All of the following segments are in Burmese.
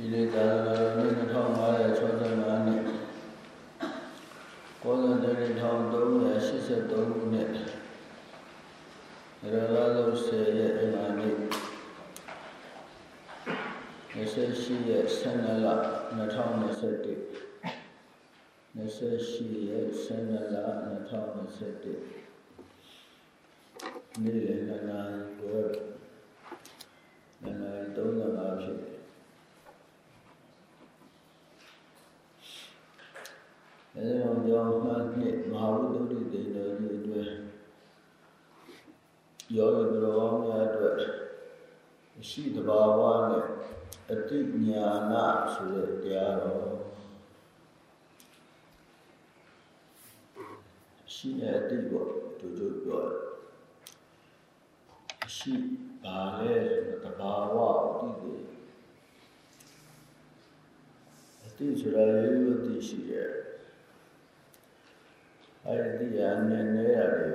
ဒီလေသာသနာတော်နှစ်2565နှစ်ကောဇန်တရီ1383ခုနှစ်ရလာလို့10ရက်အင်္ဂါနေ့28ရက်12လ2021 28ရက်12လ2021နေ့လယ်နှစ်နာရီခွဲနှစ်နာရီ35ဖြစ်တယ် အဲဒီမှာကြောင့်မှနှစ်မဟာဝိသုဒ္ဓိတေတော်ကြီးအတွက်ယောဂီတော်များအတွက်ရှိတဘာဝနဲ့အတိညာနာဆိုတဲ့တရားတော်ရှိတဲ့အတိပေါ့တို့တို့ပြောရှိပါလေတဘာဝအတိတွေအတိဆိုတာရိုးရိုးသိရှိရဲ့ အဲဒီတရားနဲ့နေရတယ်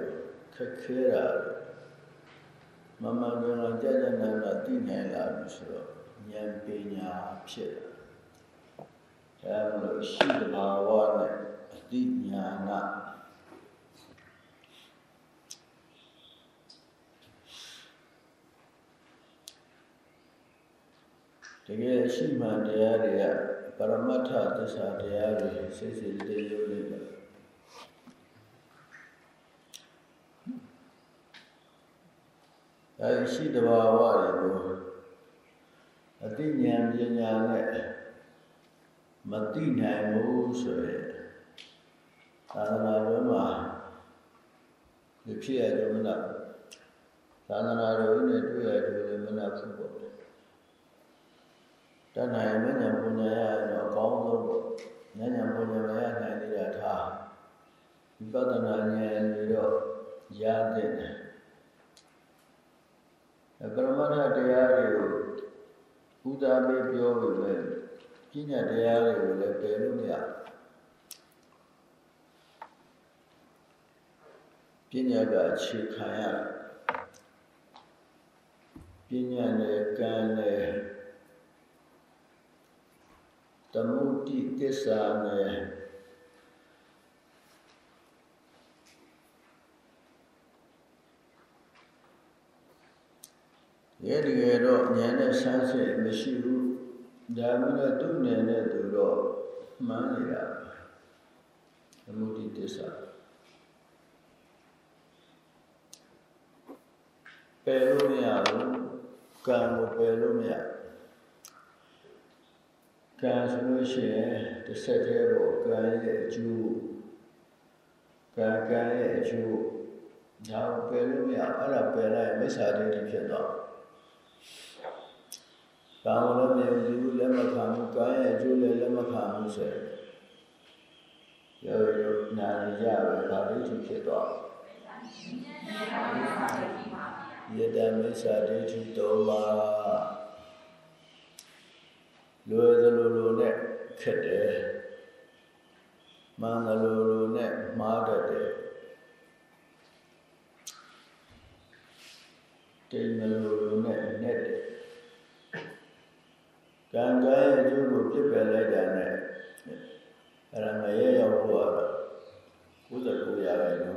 ခက်ခဲတာမမန်ကကြာကြာနာနာသိနိုင်လာပြီဆိုတော့ဉာဏ်ပညာဖြစ်တယ်အဲလိုရှိတဘာဝနဲ့အတိညာနာတကယ်ရှိမှန်တရားတွေကပရမတ္ထသစ္စာတရားတွေစိတ်စိတ်တည်းရုပ်နေတယ်အဲ ဒီရှိတဘာဝတွေကိုအသိဉာဏ်ပညာနဲ့မသိနိုင်ဘူးဆိုရင်သာသနာ့ဘုမှာဒီဖြစ်ရကြမလားသာသနာတော်ကြီးနဲ့တွေ့ရတယ်လည်းမနာဘူးပေါ့တဏှာမဉ္ဇဉ်ပညာရတော့အကောင်းဆုံးပေါ့ဉာဏ်ဉာဏ်ပညာမရနိုင်သေးတာထားဝိပဿနာဉာဏ်တွေတော့ရတဲ့တယ် ပရမတ္ထတရားတွေကိုဥဒါမေပြောပြီးပဲပညာတရားတွေကိုလည်းပယ်လို့မရပညာကအခြေခံရပညာနဲ့ကံနဲ့သမုဒိသစ္စာနဲ့ ရဲ့တကယ်တော့ဉာဏ်နဲ့ဆန်းစစ်မရှိဘူးဒါမှလည်းသူ့ဉာဏ်နဲ့သူတော့မှန်းနေတာသမုဒိသစ္စာပယ်လို့မရဘူးကံကိုပယ်လို့မရကံဆိုလို့ရှိရင်တစ်ဆက်တည်းပေါ့ကံရဲ့အကျိုးကံကံရဲ့အကျိုးဒါကိုပယ်လို့မရအဲ့ဒါပယ်လိုက်မိစ္ဆာဒိဋ္ဌိဖြစ်သွား။ ဘာလို့လဲမယုံကြည်ဘူးလက်မခံဘူး။ကာယအကျိုးလည်းလက်မခံဘူးဆိုရင်ရောရောနာရရပဲဒါဒိဋ္ဌိဖြစ်သွား။ယတမိစ္ဆာဒိဋ္ဌိတော်ပါလွယ်သလိုလိုနဲ့ခက်တယ်။မှန်သလိုလိုနဲ့မှားတတ်တယ်။တိမ်သလိုလိုနဲ့နဲ့တယ် ကံကံရဲ့အကျိုးကိုပြစ်ပယ်လိုက်တာနဲ့အဲ့ဒါမရဲရောက်ဖို့ကတော့99ရာခိုင်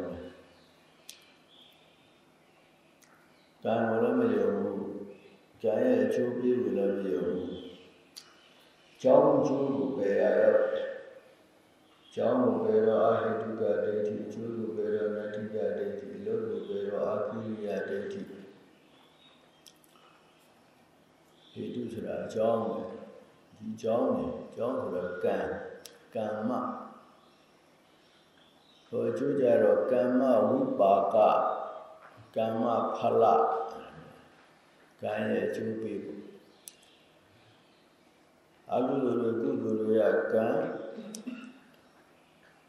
ဟိတုကဒိဋ္ဌိအကျိုးကိုပယ်တော့နတ္တိကဒိဋ္ဌိအလို့ကိုပယ်တော့အာကိရိယဒိဋ္ဌိဟိတုဆိုတာအကြောင်းပဲဒီအကြောင်းနေအကြောင်းဆိုတော့ကံကမ္မဟိုကျိုးကြတော့ကမ္မဝိပါကကမ္မဖလကံရဲ့အကျိုးပေးဖို့အကုသိုလ်တွေကုသိုလ်တွေကကံ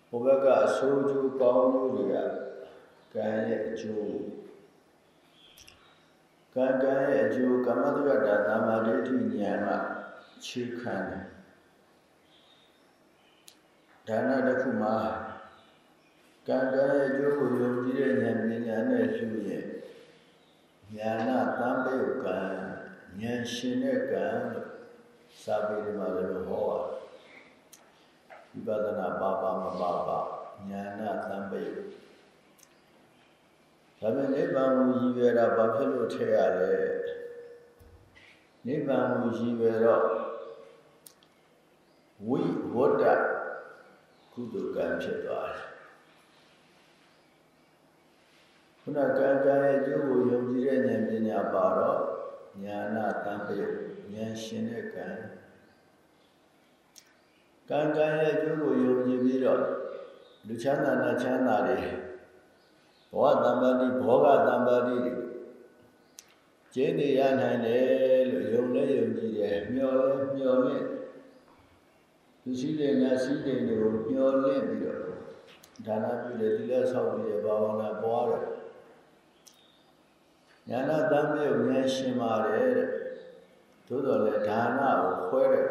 ဘုဘကအဆိုးကျိုးကောင်းကျိုးတွေကကံရဲ့အကျိုး ကံကံရဲ့အကျိုးကမ္မတရတာသာမဒိဋ္ဌိဉာဏ်ကခြေခံတယ်ဒါနတစ်ခုမှာကံကံရဲ့အကျိုးကိုယုံကြည်တဲ့ဉာဏ်ပညာနဲ့ရှုရင်ဉာဏ်သံပေကံဉာဏ်ရှင်တဲ့ကံလို့စာပေတွေမှာလည်းဟောတာဝိပဿနာပါပါမပါပါဉာဏသံပိ ဒါပေမဲ့နိဗ္ဗာန်ကိုရည်ရွယ်တာဘာဖြစ်လို့ထည့်ရလဲနိဗ္ဗာန်ကိုရည်ရွယ်တော့ဝိဝတ္တကုသိုလ်ကံဖြစ်သွားတယ်ခုနကံကံရဲ့ကျိုးကိုယုံကြည်တဲ့ဉာဏ်ပညာပါတော့ဉာဏတန်ပေဉာဏ်ရှင်တဲ့ကံကံကံရဲ့ကျိုးကိုယုံကြည်ပြီးတော့လူချမ်းသာနဲ့ချမ်းသာတွေ ဘောတံပါတိဘောဂတံပါတိတွေကျင်းနေရနိုင်တယ်လို့ယုံလဲယုံကြည်တယ်မျောလဲမျောလင့်သူရှိတဲ့ငါရှိတဲ့တွေကိုမျောလင့်ပြီးတော့ဒါနပြုတယ်သီလဆောက်ပြီးဘာဝနာပွားတယ်ညာနာတမ်းပြုတ်ဉာဏ်ရှင်ပါတယ်တဲ့သို့တော်လည်းဒါနကိုခွဲတယ်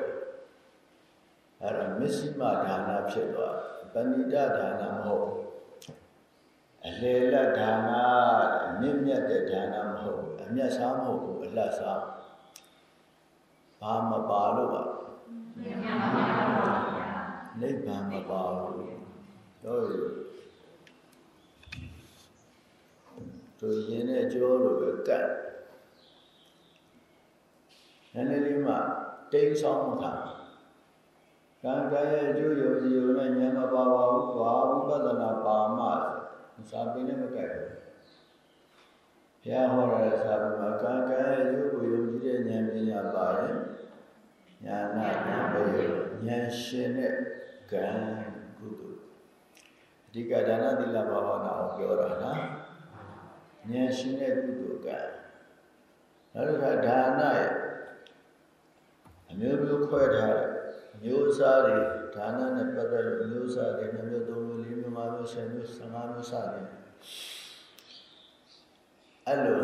အဲ့ဒါမစ္စည်းမဒါနဖြစ်သွားပဏိတဒါနမဟုတ် အလေလဒါနအမြင့်မြတ်တဲ့ဒါနမဟုတ်အမျက်စားမဟုတ်ဘူးအလတ်စားဘာမပါလို့ပါနိဗ္ဗာန်မပါဘူးတော့သူရင်နဲ့ကြောလို့ပဲကတ်နည်းနည်းလေးမှတိမ်ဆောင်မှာကံကံရဲ့အကျိုးယုံကြည်ုံနဲ့ဉာဏ်မပါပါဘူးဘာဝိပဿနာပါမှ စာပေနဲ့မကတ်ဘူးဘုရားဟောတဲ့စာပေမှာကံကံရဲ့အကျိုးကိုယုံကြည်တဲ့ဉာဏ်ပညာပါရင်ဉာဏ်နာဉာဏ်ပဲဉာဏ်ရှင်တဲ့ကံကုသိုလ်အဓိကဒါနသီလဘာဝနာကိုပြောတာနော်ဉာဏ်ရှင်တဲ့ကုသိုလ်ကံနောက်တစ်ခါဒါနရဲ့အမျိုးမျိုးခွဲထားတဲ့မျိုးစားတွေဒါနနဲ့ပတ်သက်လို့မျိုးစားတွေနှမျိုးသုံးမျိုးလေး မျိုး၅မျိုးဆယ်မျိုး၁၅မျိုးစတယ်အဲ့လို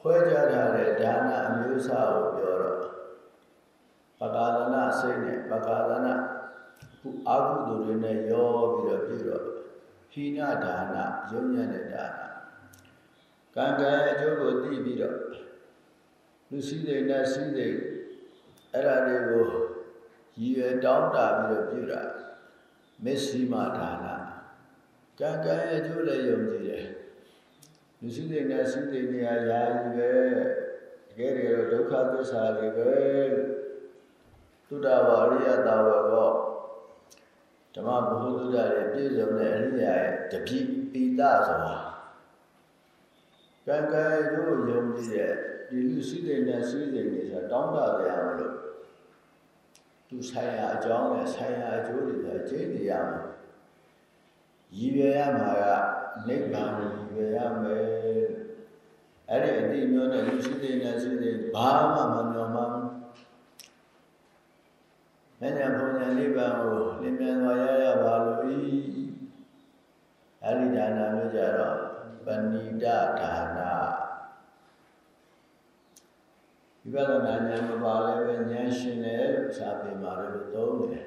ခွဲခြားထားတဲ့ဒါနအမျိုးစားကိုပြောတော့ပကာဒနာစိတ်နဲ့ပကာဒနာခုအာဟုသူတွေနဲ့ရောပြီးတော့ပြီးတော့ဟိနဒါနယုံညံ့တဲ့ဒါနကံကံအကျိုးကိုသိပြီးတော့လူစည်းစိမ်နဲ့စည်းစိမ်အဲ့ဒါတွေကိုရည်ရွယ်တောင်းတပြီးတော့ပြုတာ မစ္စည်းမဒါနကံကံရဲ့အကျိုးလည်းယုံကြည်တယ်လူစည်းစိမ်နဲ့စည်းစိမ်နေရာယာယီပဲတကယ်တကယ်တော့ဒုက္ခသစ္စာတွေပဲသုဒ္ဓဝါရိယတာဝကောဓမ္မဘုဟုသုဒ္ဓရဲ့ပြည့်စုံတဲ့အရိယာရဲ့တပိပိတဆိုတာကံကံတို့ယုံကြည်တဲ့ဒီလူစည်းစိမ်နဲ့စည်းစိမ်တွေဆိုတောင်းတတရားမလို့ သူဆိုင်ရာအကြောင်းနဲ့ဆိုင်ရာအကျိုးတွေဆိုကျင့်နေရမှာရည်ရွယ်ရမှာကနိဗ္ဗာန်ကိုရည်ရွယ်ရမယ်အဲ့ဒီအတိမျိုးနဲ့လူစည်းစိမ်နဲ့စည်းစိမ်ဘာမှမမျှော်မှန်းမညာဘုံညာနိဗ္ဗာန်ကိုလင်းမြန်စွာရရပါလို့ဤအဲ့ဒီဒါနာမျိုးကြတော့ပဏိတဒါနာ ဝိပဿနာဉာဏ်မပါလည်းပဲဉာဏ်ရှင်တယ်လို့စာပေမှာလည်းသုံးတယ်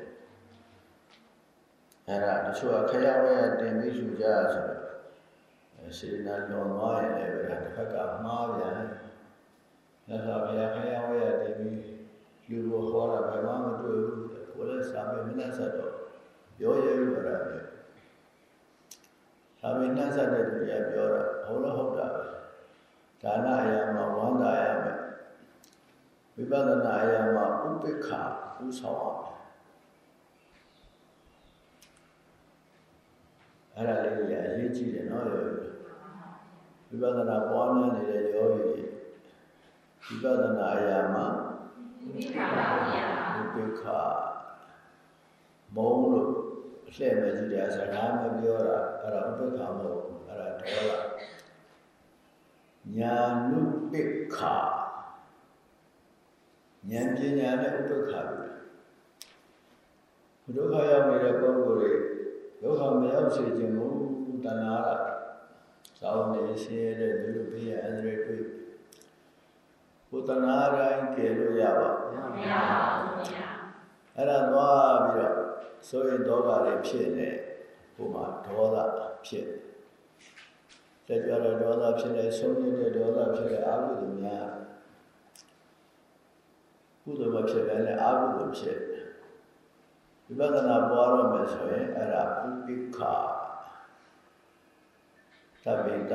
အဲ့ဒါတချို့အခရဝဲတင်ပြီးလူကြဆိုတော့စေနာလွန်သွားရင်လည်းပဲတစ်ဖက်ကမှားပြန်မြတ်စွာဘုရားခရဝဲတင်ပြီးလူကိုဟောတာဘယ်မှမတွေ့ဘူးကိုယ်လည်းစာပေမနဲ့ဆက်တော့ပြောရဲလို့ရတာပဲသာမေနှက်ဆက်တဲ့သူတွေကပြောတာဟုတ်လို့ဟုတ်တာပဲဒါနအရာမှာဝမ်းသာရမယ် ဝိပဿနာအရာမှာဥပိ္ပခာဥဆောင်ရမယ်အဲ့ဒါလေးကြီးအရေးကြီးတယ်နော်ယောဂီဝိပဿနာပွားများနေတဲ့ယောဂီတွေဝိပဿနာအရာမှာဥပိ္ပခာဥပိ္ပခာမုံလို့လှည့်မဲ့ကြည့်တယ်စကားမပြောတာအဲ့ဒါဥပ္ပခါမဟုတ်ဘူးအဲ့ဒါဒေါသညာနုပိခာ ဉာဏ်ပညာနဲ့ဥပ္ပခါပြီဒုက္ခရောက်နေတဲ့ပုဂ္ဂိုလ်တွေဒုက္ခမရောက်စေခြင်းကိုတဏှာကစောင်းနေဆင်းရဲတဲ့သူတို့ဘေးရအန္တရာယ်တွေ့ကိုတဏှာတိုင်းကယ်လို့ရပါမရပါဘူးဗျာအဲ့ဒါသွားပြီးတော့ဆိုရင်ဒေါသတွေဖြစ်နေဟိုမှာဒေါသဖြစ်လက်ကြတော့ဒေါသဖြစ်နေဆုံးနေတဲ့ဒေါသဖြစ်နေအာဟုသူများ ကုသိုလ်မဖြစ်ဘဲနဲ့အကုသိုလ်ဖြစ်ဝိပဿနာပွားတော့မယ်ဆိုရင်အဲ့ဒါဥပိ္ပခသဗ္ဗေတ္တ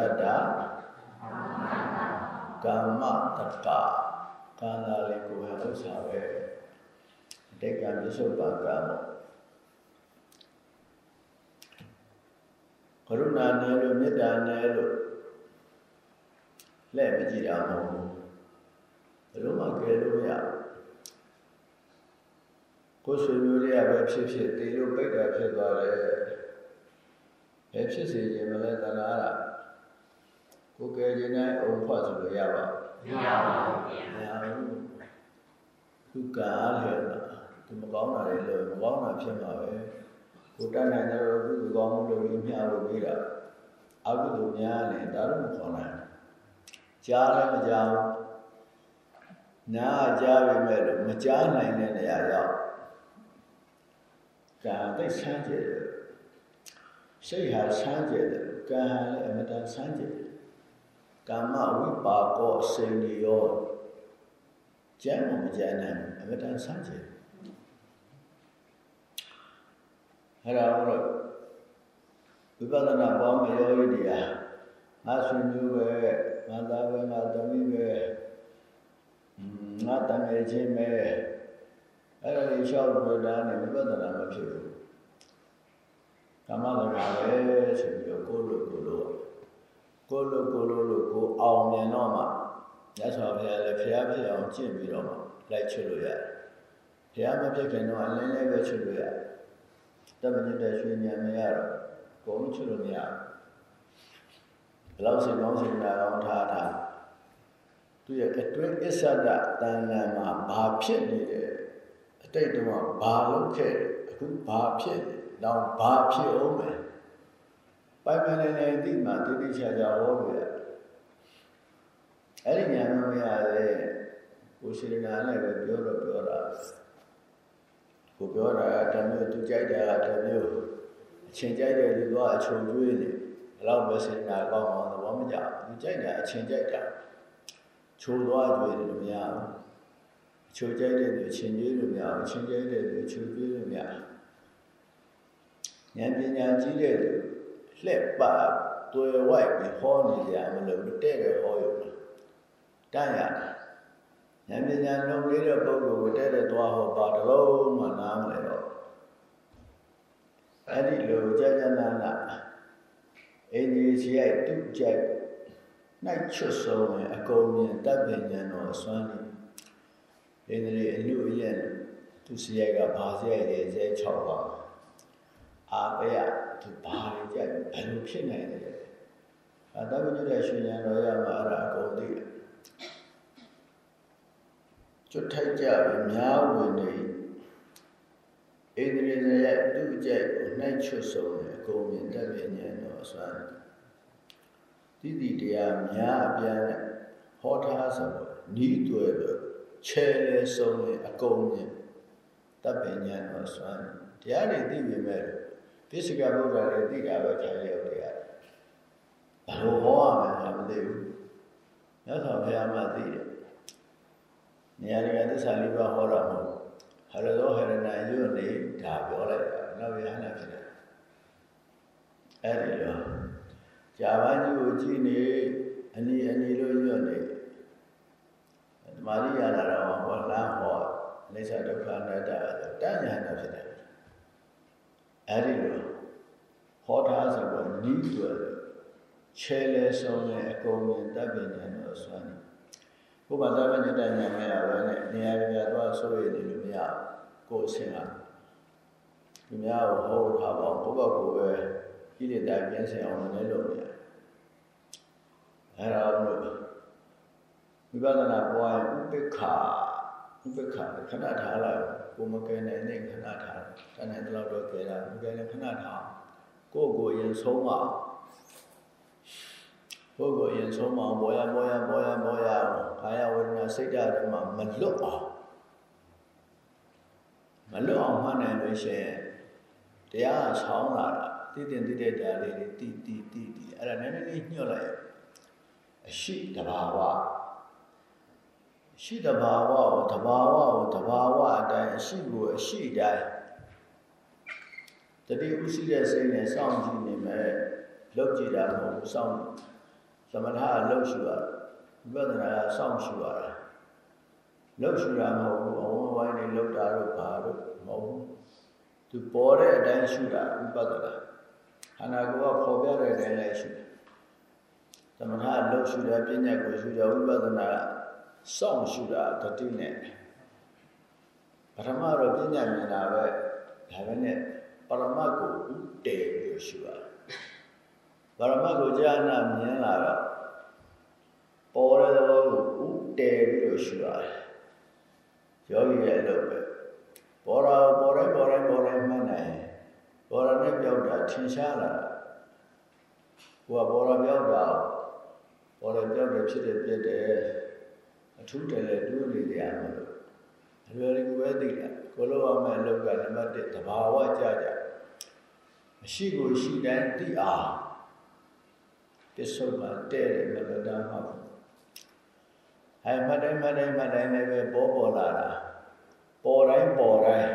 ကမ္မတတ္တကာလာလေးကိုယ်ဥစ္စာပဲအတိတ်ကမြစ္ဆုတ်ပါကံကရုဏာနဲ့လို့မေတ္တာနဲ့လို့လက်မကြည့်တာမဟုတ်ဘူးဘယ်လိုမှကယ်လို့မရ ကိုယ်ဆွေမျိုးတွေကပဲဖြစ်ဖြစ်တေလို့ပိတ်တာဖြစ်သွားတယ်ဘယ်ဖြစ်စေခြင်းမလဲသနာတာကိုယ်ကယ်ခြင်းနဲ့အုံဖွက်ဆိုလို့ရပါမရပါဘူးဗျာမရဘူးသူကအားလျော်တာသူမကောင်းတာတွေလို့မကောင်းတာဖြစ်မှာပဲကိုတတ်နိုင်တဲ့ကုသိုလ်ကောင်းမှုလုပ်ပြီးမျှလို့ပြီးတာအကုသိုလ်များရင်ဒါတော့မခေါ်နိုင်ကြားလည်းမကြားဘူးနားကြားပေမဲ့လို့မကြားနိုင်တဲ့နေရာရောက် ကံသိဆန်းကျယ်တယ်စိတ်ဟာဆန်းကျယ်တယ်ကံဟာလည်းအမတန်ဆန်းကျယ်တယ်ကာမဝိပါကောစိန်ရောကျမ်းမကြမ်းနိုင်အမတန်ဆန်းကျယ်အဲ့ဒါတော့ဝိပဿနာပေါင်းမယောဂီတရားငါဆွေမျိုးပဲငါသားပဲငါသမီးပဲငါတန်ငယ်ချင်းပဲ အဲ့ဒါလေးလျှောက်လို့တာနဲ့ဝိပဿနာမဖြစ်ဘူးကာမတကာပဲဆိုပြီးတော့ကိုယ်လိုကိုယ်လိုကိုယ်လိုကိုယ်လိုလို့ကိုအောင်မြင်တော့မှရသော်ဘုရားလည်းဖျားဖြစ်အောင်ကျင့်ပြီးတော့မှလိုက်ချွတ်လို့ရတယ်ဖျားမဖြစ်ခင်တော့အလင်းလေးပဲချွတ်လို့ရတယ်တမညတဲ့ရွှေဉာဏ်မရတော့ဘုံချွတ်လို့မရဘူးဘယ်လောက်စိတ်ကောင်းစိတ်နာကောင်းထားထားသူရဲ့အတွင်းအစ္ဆဒတန်လန်မှာဘာဖြစ်နေတယ်အ တိတ်တုန်းကဘာလုပ်ခဲ့အခုဘာဖြစ်တော့ဘာဖြစ်အောင်မယ်ပိုင်ပိုင်နေနေသိမှတိတိကျကျဟောပြရအဲ့ဒီညာမရတဲ့ကိုရှိနာနဲ့ပဲပြောတော့ပြောတာကိုပြောတာတမျိုးသူကြိုက်တာတမျိုးအချင်းကြိုက်တယ်သူကအချုံကျွေးနေဘယ်တော့ပဲစိနာကောင်းအောင်သဘောမကျသူကြိုက်တာအချင်းကြိုက်တာချိုးသွားကျွေးတယ်လို့မရဘူးအ ချိုကြိုက်တဲ့သူအချင်းကျွေးလို့မရဘူးအချင်းကြိုက်တဲ့သူအချိုကျွေးလို့မရဘူးဉာဏ်ပညာကြီးတဲ့သူလှက်ပါတွေ့ဝိုက်ပြီးဟောနေကြမလို့တဲ့တယ်ဟောရုံတန်းရတာဉာဏ်ပညာလုံးလေးတဲ့ပုဂ္ဂိုလ်ကိုတဲ့တဲ့သွားဟောပါတလုံးမှနားမလဲတော့အဲ့ဒီလိုကြာကြာနာနာအင်းကြီးရှိရိုက်သူ့ကြိုက်နိုင်ချွတ်ဆုံးအကုန်မြင်တပ်ပညာတော်အစွမ်းနေ အင်းကြီးအလူအရဲ့သူစီရိုက်ကဘာစီရိုက်လဲဇဲ6ပါအာပယသူဘာတွေကြိုက်ဘယ်လိုဖြစ်နိုင်လဲအတမညတဲ့ရှင်ရန်တော်ရမှာအဲ့ဒါအကုန်သိတယ်ကျွတ်ထိုက်ကြပြီးများဝင်နေဣန္ဒြေဇရဲ့သူ့ကြိုက်ကိုနှိုက်ချွတ်ဆုံးတယ်အကုန်မြင်တတ်ပြဉာဏ်တော်ဆွမ်းတိတိတရားများအပြားနဲ့ဟောထားဆိုတော့ဤတွေတော့ ချဲလဲဆုံးတယ်အကုန်မြင်တတ်ပြဉာဏ်တော်ဆွမ်းတရားတွေသိပြီမဲ့ပိစိကဗုဒ္ဓတွေသိတာပဲထိုင်လျောက်တရားဘယ်လိုဟောရမလဲမသိဘူးမြတ်စွာဘုရားမှသိတယ်နေရာတွေကသစ္စာလေးပါးဟောတာမဟုတ်ဟရသောဟရဏယွတ်နေဒါပြောလိုက်တာနောက်ရဟနာဖြစ်တယ်အဲ့ဒီတော့ဂျာပန်ကြီးကိုကြည့်နေအနီအနီလို့ညွတ်နေ ဓမ္မရိယာလာတော့ဟောလမ်းဟောအိစ္ဆဒုက္ခအနတ္တတဏ္ဍာနာဖြစ်တယ်အဲ့ဒီလိုဟောထားဆိုတော့နီးတွယ်ချဲလဲဆုံးတဲ့အကုန်မြင်တတ်ပညာတော်ဆွမ်းနေဘုရားတပည့်ညတညာမရဘဲနဲ့နေရာပြသွားဆိုရည်နေလို့မရကိုယ်အစဉ်ကသူများကိုဟောထားပါဘုရားကိုပဲကိလေသာပြင်းစင်အောင်လည်းလုပ်နေရတယ်အဲ့ဒါလို့ ဝိပဿနာပွားရင်ဥပိ္ပခာဥပိ္ပခာခဏထားလိုက်ကိုမကဲနိုင်တဲ့ခဏထားတန်တဲ့လောက်တော့ကဲတာမကဲလည်းခဏထားကိုယ့်ကိုယ်ရင်ဆုံးမကိုယ့်ကိုယ်ရင်ဆုံးမဘောရဘောရဘောရဘောရခါယဝေဒနာစိတ်ဓာတ်တွေမှာမလွတ်အောင်မလွတ်အောင်မှတ်နိုင်လို့ရှိရင်တရားဆောင်းလာတာတည်တင်တည်တဲ့တရားလေးတွေတည်တည်တည်တည်အဲ့ဒါနည်းနည်းလေးညှို့လိုက်အရှိတဘာဝ ရှိတဘာဝကိုတဘာဝကိုတဘာဝအတိုင်းအရှိကိုအရှိတိုင်းတတိဥရှိတဲ့စိတ်နဲ့စောင့်ကြည့်နေမယ်လောက်ကြည့်တာမဟုတ်ဘူးစောင့်သမထကလှုပ်ရှူရဝိပဿနာကစောင့်ရှူရတာလှုပ်ရှူတာမဟုတ်ဘူးအဝန်းဝိုင်းနေလှုပ်တာတော့ဘာလို့မဟုတ်ဘူးသူပေါ်တဲ့အတိုင်းရှူတာဝိပဿနာခန္ဓာကိုယ်ကပေါ်ပြတဲ့အတိုင်းလိုက်ရှူတယ်သမထလှုပ်ရှူတယ်ပြဉ္ညာကိုရှူတယ်ဝိပဿနာက စောင့်ရှူတာတတိနဲ့ပထမတော့ပြဉ္ညာမြင်တာပဲဒါပဲနဲ့ပရမတ်ကိုဥတည်ပြီးရှူရတယ်ပရမတ်ကိုကြာနာမြင်လာတော့ပေါ်တဲ့သဘောကိုဥတည်ပြီးတော့ရှူရတယ်ယောဂီရဲ့အလုပ်ပဲပေါ်တာပေါ်တိုင်းပေါ်တိုင်းပေါ်တိုင်းမှတ်နိုင်ပေါ်တာနဲ့ပြောက်တာထင်ရှားလာကိုကပေါ်တာပြောက်တာပေါ်တယ်ပြောက်တယ်ဖြစ်တယ်ပြည့်တယ် အထူးတယ်လေတွေးနေကြရမှာလို့အလွယ်တကူပဲသိတာကိုလိုအောင်မဲ့အလုပ်ကနံပါတ်1တဘာဝကြကြမရှိကိုရှိတိုင်းသိအားပစ္စုပန်တဲ့တယ်မလတာမှာအဲမှတ်တိုင်းမှတ်တိုင်းမှတ်တိုင်းလည်းပဲပေါ်ပေါ်လာတာပေါ်တိုင်းပေါ်တိုင်း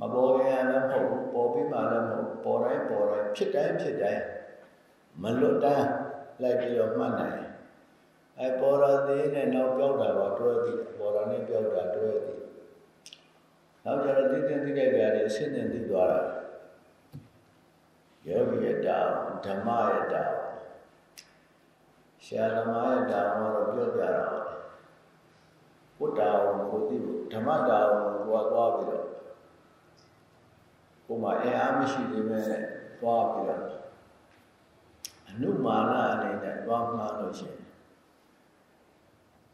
မပေါ်ခင်ရလည်းမဟုတ်ဘူးပေါ်ပြီးမှလည်းမဟုတ်ပေါ်တိုင်းပေါ်တိုင်းဖြစ်တိုင်းဖြစ်တိုင်းမလွတ်တမ်းလိုက်ပြီးတော့မှတ်နိုင် အဲပေါ်ရသေးနဲ့နောက်ပြောက်တာတော့တွဲသည်ပေါ်ရနဲ့ပြောက်တာတွဲသည်နောက်ကျတော့သိတဲ့သိတဲ့ကြရတယ်ဆင်းနေသိသွားတာယောဂီရဲ့တာဓမ္မရဲ့တာဆရာဓမ္မရဲ့တာတော့ပြောပြတာဘုဒ္ဓအောင်ကိုသိဖို့ဓမ္မတာအောင်ကိုသွားပြီးတော့ကိုမှအင်အားမရှိသေးမဲ့သွားပြီးတော့အနုမာနအနေနဲ့သွားမှန်းလို့ရှိရင်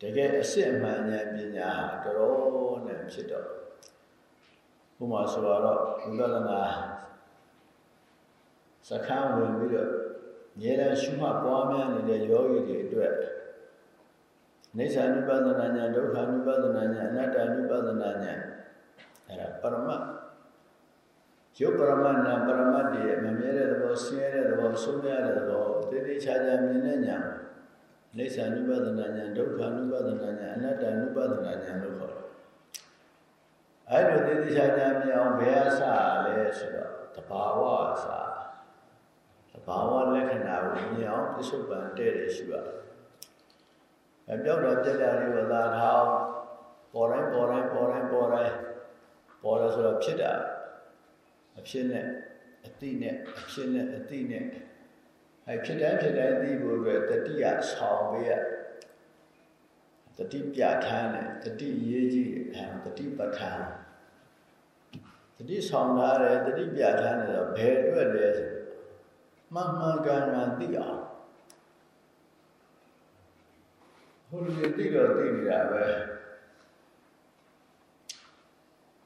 တကယ်အစစ်အမှန်ဉာဏ်ပညာဟာတော်တော်နဲ့ဖြစ်တော့ဘုမာဆိုတော့ဝိပဿနာစခန်းဝင်ပြီးတော့ဉာဏ်ရှုမှတ်ပွားများနေတဲ့ယောဂီတွေအတွက်နေသ ानु ပဒနာညာဒုက္ခ ानु ပဒနာညာအနတ္တ ानु ပဒနာညာအဲ့ဒါပရမတ်ရုပ်ပရမတ်နာပရမတ်တွေမမြဲတဲ့သဘောဆင်းရဲတဲ့သဘောဆုံးရတဲ့သဘောတည်တည်ချာချာမြင်တဲ့ လိစ္ဆာနုပဒနာဉာဏ်ဒုက္ခနုပဒနာဉာဏ်အနတ္တနုပဒနာဉာဏ်လို့ခေါ်တယ်။အဲလိုသိသိချာချာမြင်အောင်ဘယ်အစလဲဆိုတော့တဘာဝအစတဘာဝလက္ခဏာကိုမြင်အောင်ပြစ္ဆုတ်ပံတဲ့တယ်ရှိပါတယ်။အပြောက်တော့ပြက်တာလေးဝသာထောင်းပေါ်တိုင်းပေါ်တိုင်းပေါ်တိုင်းပေါ်တိုင်းပေါ်ရဆိုတော့ဖြစ်တာအဖြစ်နဲ့အတိနဲ့အဖြစ်နဲ့အတိနဲ့ အဲဖြစ်တိုင်းဖြစ်တိုင်းသိဖို့အတွက်တတိယဆောင်ပေးရတတိပြဋ္ဌာန်းတယ်တတိရေးကြည့်တယ်တတိပဋ္ဌာန်းတတိဆောင်ထားတယ်တတိပြဋ္ဌာန်းတယ်ဆိုဘယ်အတွက်လဲဆိုမှန်မှန်ကန်ကန်သိအောင်ဟိုလူတွေသိတော့သိနေတာပဲ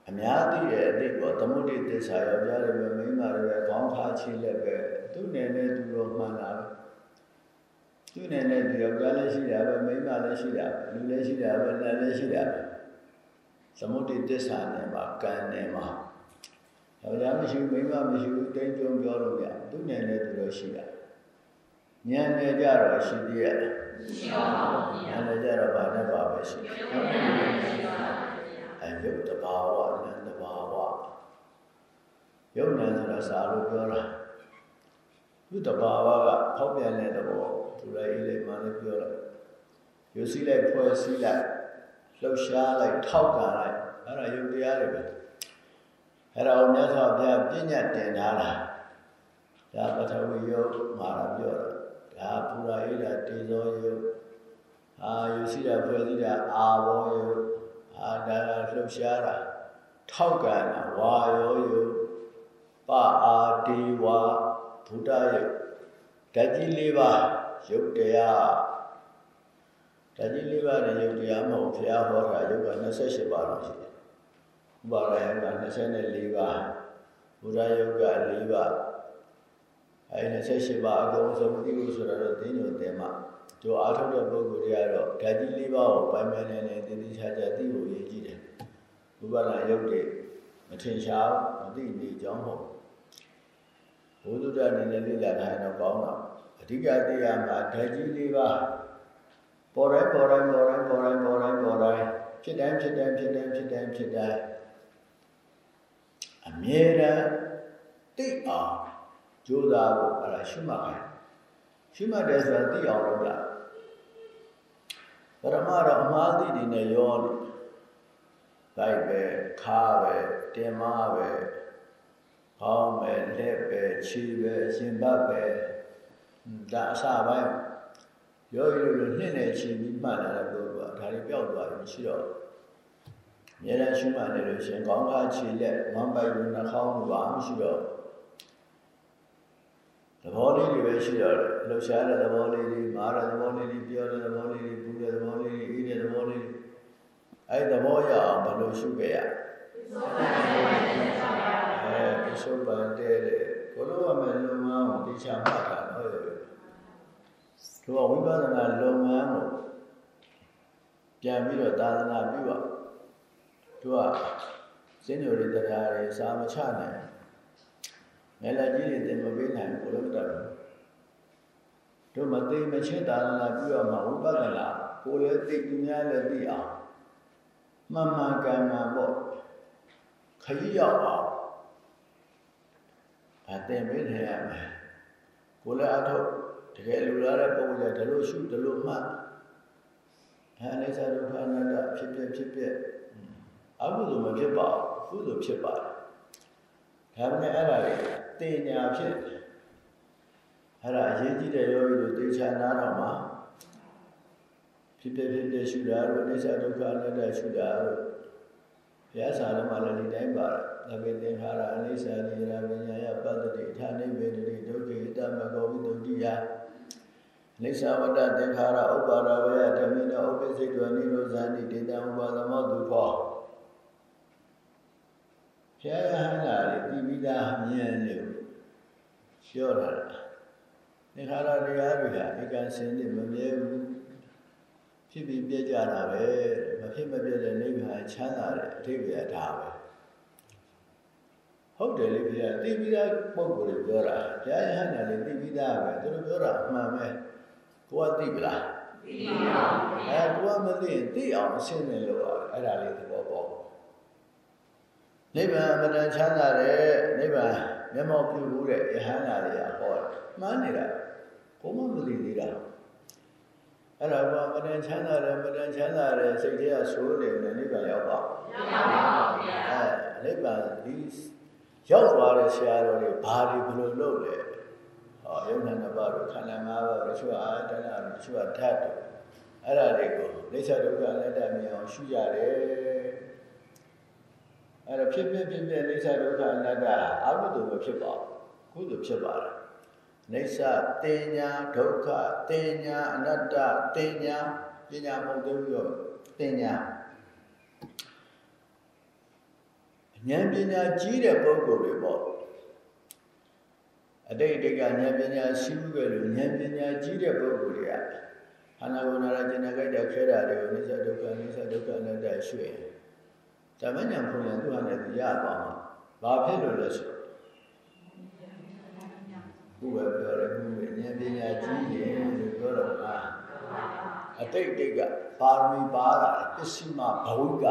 အများသိတဲ့အသိပေါ့သမုဒိသစ္စာရောပြရတယ်ပဲမိန်းမတွေပဲခေါင်းခါချီလက်ပဲ သူ့နယ်နဲ့သူတော့မှန်တာပဲသူ့နယ်နဲ့သူယောက်ျားလည်းရှိတာပဲမိန်းမလည်းရှိတာပဲလူလည်းရှိတာပဲနတ်လည်းရှိတာပဲသမုဒိသစ္စာနဲ့မှာကံနဲ့မှာယောက်ျားမရှိဘူးမိန်းမမရှိဘူးတိတ်ကြုံပြောလို့ရသူ့နယ်နဲ့သူတော့ရှိတာဉာဏ်နဲ့ကြတော့ရှိသေးရဲ့ရှိပါဘူး။ဉာဏ်နဲ့ကြတော့ဘာနဲ့ပါပဲရှိ။အဲယုတ်တဘာဝနံတဘာဝယုတ်နံဆိုတာစာလို့ပြောတာ။ သူတဘာဝကဖောက်ပြန်တဲ့သဘောသူလည်းအေးလေးမှလည်းပြောတာ။ယုတ်စီလိုက်ဖွဲ့စည်းလိုက်လှုပ်ရှားလိုက်ထောက်ကန်လိုက်အဲ့ဒါယုတ်တရားတွေပဲ။အဲ့ဒါကိုမြတ်စွာဘုရားပြညတ်တင်ထားတာ။ဒါပထဝီယုတ်မှာပြောတာဒါပူရာဣဒတေဇောယုအာယုရှိတာဖွဲ့စည်းတာအာဘောယုအာဒါကလှုပ်ရှားတာထောက်ကံတာဝါယောယုပအာတိဝါ ဘုဒ္ဓယုဓာတ်ကြီး၄ပါးယုတ်တရားဓာတ်ကြီး၄ပါးနဲ့ယုတ်တရားမဟုတ်ဘုရားဟောတာယုတ်က28ပါးလို့ရှိတယ်ဥပါရယုတ်က24ပါးဘုရားယုတ်က4ပါးအဲ28ပါးအကုန်ဆုံးသိဖို့ဆိုတော့သိညိုတယ်မှာတို့အားထုတ်တဲ့ပုဂ္ဂိုလ်တွေကတော့ဓာတ်ကြီး၄ပါးကိုပိုင်ပိုင်နေနေတည်တည်ချာချာသိဖို့ရည်ကြည့်တယ်ဘုရားလာရုပ်တွေမထင်ရှားမသိနေကြောင်းဟုတ် ဘုဒ္ဓတအနေနဲ့လေ့လာထားရင်တော့ကောင်းတာအဓိကသိရမှာဓာတ်ကြီး၄ပါးပေါ်တိုင်းပေါ်တိုင်းပေါ်တိုင်းပေါ်တိုင်းပေါ်တိုင်းပေါ်တိုင်းဖြစ်တိုင်းဖြစ်တိုင်းဖြစ်တိုင်းဖြစ်တိုင်းဖြစ်တိုင်းအမြဲတမ်းသိအောင်ကြိုးစားဖို့အဲ့ဒါရှိမှခိုင်းရှိမှတယ်ဆိုတာသိအောင်လုပ်တာပရမတော့အမှားသိတွေနဲ့ရောနေလိုက်ပဲခါပဲတင်မပဲ ခေါင်းပဲလက်ပဲခြေပဲရှင်ဘတ်ပဲဒါအစပိုင်းရောရလို့နှစ်နဲ့ခြေပြီးမှတ်လာတဲ့ပုဂ္ဂိုလ်ကဒါတွေပျောက်သွားပြီမရှိတော့အများနဲ့ရှုမှတ်နေလို့ရှင်ခေါင်းကခြေလက်ဝမ်းပိုက်လို့နှာခေါင်းဘာမှမရှိတော့သဘောလေးတွေပဲရှိတော့လှုပ်ရှားတဲ့သဘောလေးတွေမာတဲ့သဘောလေးတွေပြောတဲ့သဘောလေးတွေပူတဲ့သဘောလေးတွေအေးတဲ့သဘောလေးတွေအဲ့သဘောရအောင်ဘယ်လိုရှုခဲ့ရ အဲပစ္စုပန်တဲ့ဘလို့ရမယ်လုံမအောင်တေချာမှတ်တာနော်တို့ကဝိပဿနာလုံမအောင်ပြန်ပြီးတော့သာသနာပြုပါတို့ကစင်ညိုတွေတရားတွေစာမချနိုင်ငယ်လာကြီးတွေသင်မပေးနိုင်ဘူးလို့တတ်တယ်တို့မသိမချင်းသာသနာပြုရမှာဝိပဿနာကိုယ်လည်းသိသူများလည်းသိအောင်မှန်မှန်ကန်ကန်ပေါ့ခရီးရောက်အောင် အသင်ပေးနေရမယ်ကိုယ်လည်းအထုတ်တကယ်လူလာတဲ့ပုံစံဒါလို့ရှုဒါလို့မှတ်အဲအိသဒုက္ခအနတ္တဖြစ်ဖြစ်ဖြစ်ဖြစ်အကုသိုလ်မဖြစ်ပါဘူးကုသိုလ်ဖြစ်ပါတယ်ဒါပေမဲ့အဲ့ဒါလေတင်ညာဖြစ်အဲ့ဒါအရေးကြီးတဲ့ယောဂီတို့သေချာနားတော့မှာဖြစ်ဖြစ်ဖြစ်ဖြစ်ရှုတာတို့အိသဒုက္ခအနတ္တရှုတာတို့ဘုရားစာလုံးမှာလည်းဒီတိုင်းပါတယ် သဗ္ဗေသင်္ခါရအနိစ္စနိရာဝိညာယပတ္တိဌာနိဝေဒတိဒုက္ခိတမဂောဝိတုဒ္ဓိယနိစ္စဝတ္တသင်္ခါရဥပါဒဝေယဓမ္မိနောဥပ္ပစိတောနိရောဇာတိဒေတံဥပါဒမောတုခောဘုရားယဟန္တာတွေပြီးပြီးသားမြင်နေလို့ပြောတာသင်္ခါရတရားတွေဟာဧကံစင်နေမမြဲဘူးဖြစ်ပြီးပြည့်ကြတာပဲမဖြစ်မပြည့်တဲ့နိဗ္ဗာန်ချမ်းသာတဲ့အထိပ္ပယ်ဒါပဲ ဟုတ်တယ်လေဘုရားသိပြီးသားပုံကိုယ်တွေပြောတာဘုရားယဟန္တာတွေသိပြီးသားပဲသူတို့ပြောတာအမှန်ပဲကိုကသိပလားသိပါဘူးအဲကိုကမသိရင်သိအောင်အရှင်းနေလို့ပါအဲ့ဒါလေးသဘောပေါက်နိဗ္ဗာန်အမှန်ချမ်းသာတဲ့နိဗ္ဗာန်မျက်မှောက်ပြုဖို့တဲ့ယဟန္တာတွေကဟောတယ်မှန်းနေတာကိုမမသိသေးတာအဲ့ဒါကမတန်ချမ်းသာတယ်မတန်ချမ်းသာတယ်စိတ်ထဲကဆိုးနေတယ်နိဗ္ဗာန်ရောက်ပါရောက်ပါဘူးဗျာအဲနိဗ္ဗာန်ဒီ ရောက်သွားတဲ့ဆရာတော်တွေဘာတွေဘယ်လိုလုပ်လဲဟောယုံနာနှစ်ပါးတို့ခန္ဓာ၅ပါးတို့ချုပ်အာတနာတို့ချုပ်ဓာတ်တို့အဲ့ဒါတွေကိုလိစ္ဆာဒုက္ခအနတ္တမြင်အောင်ရှုရတယ်အဲ့တော့ဖြစ်ဖြစ်ဖြစ်ဖြစ်လိစ္ဆာဒုက္ခအနတ္တအကုသိုလ်မဖြစ်ပါဘူးကုသိုလ်ဖြစ်ပါတယ်နေသတင်ညာဒုက္ခတင်ညာအနတ္တတင်ညာပညာမဟုတ်သေးဘူးရောတင်ညာ ဉာဏ်ပညာကြီးတဲ့ပုဂ္ဂိုလ်တွေပေါ့အတိတ်တကဉာဏ်ပညာရှိမှုကလို့ဉာဏ်ပညာကြီးတဲ့ပုဂ္ဂိုလ်တွေကခန္ဓာကိုယ်နာရကျင်နာကြိုက်တဲ့ခဲတာတွေကိုနိစ္စဒုက္ခနိစ္စဒုက္ခအနတ္တရွှေ့ဓမ္မဉာဏ်ဖွင့်ရင်သူ့ဟာနဲ့သူရသွားမှာဘာဖြစ်လို့လဲဆိုခုပဲပြောတယ်ခုပဲဉာဏ်ပညာကြီးတယ်လို့ပြောတော့ဟာအတိတ်တကပါရမီပါတာပစ္စည်းမဘဝိက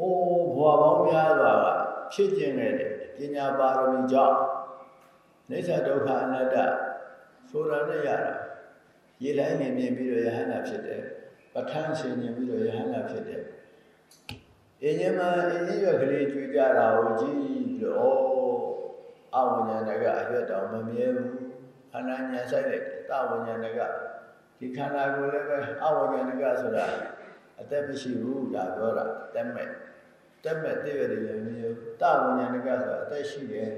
ဟိုးဘဝပေါင်းများစွာကဖြစ်ကျင်ခဲ့တဲ့ပညာပါရမီကြောင့်နိစ္စဒုက္ခအနတ္တဆိုတာနဲ့ရတာရေတိုင်းမြင်မြင်ပြီးတော့ယဟန္တာဖြစ်တယ်ပဋ္ဌာန်းရှင်မြင်ပြီးတော့ယဟန္တာဖြစ်တယ်အင်းညမအင်းညရွက်ကလေးကြွေးကြတာကိုကြည့်ပြီးတော့အဝိညာဏကအရွက်တော်မမြဲဘူးခန္ဓာညာဆိုင်လိုက်တယ်တဝိညာဏကဒီခန္ဓာကိုလည်းပဲအဝိညာဏကဆိုတာအသက်မရှိဘူးဒါပြောတာတက်မဲ့ တက်မဲ့တည့်ရတယ်လည်းမျိုးတဝိညာဏကဆိုတာအသက်ရှိတယ်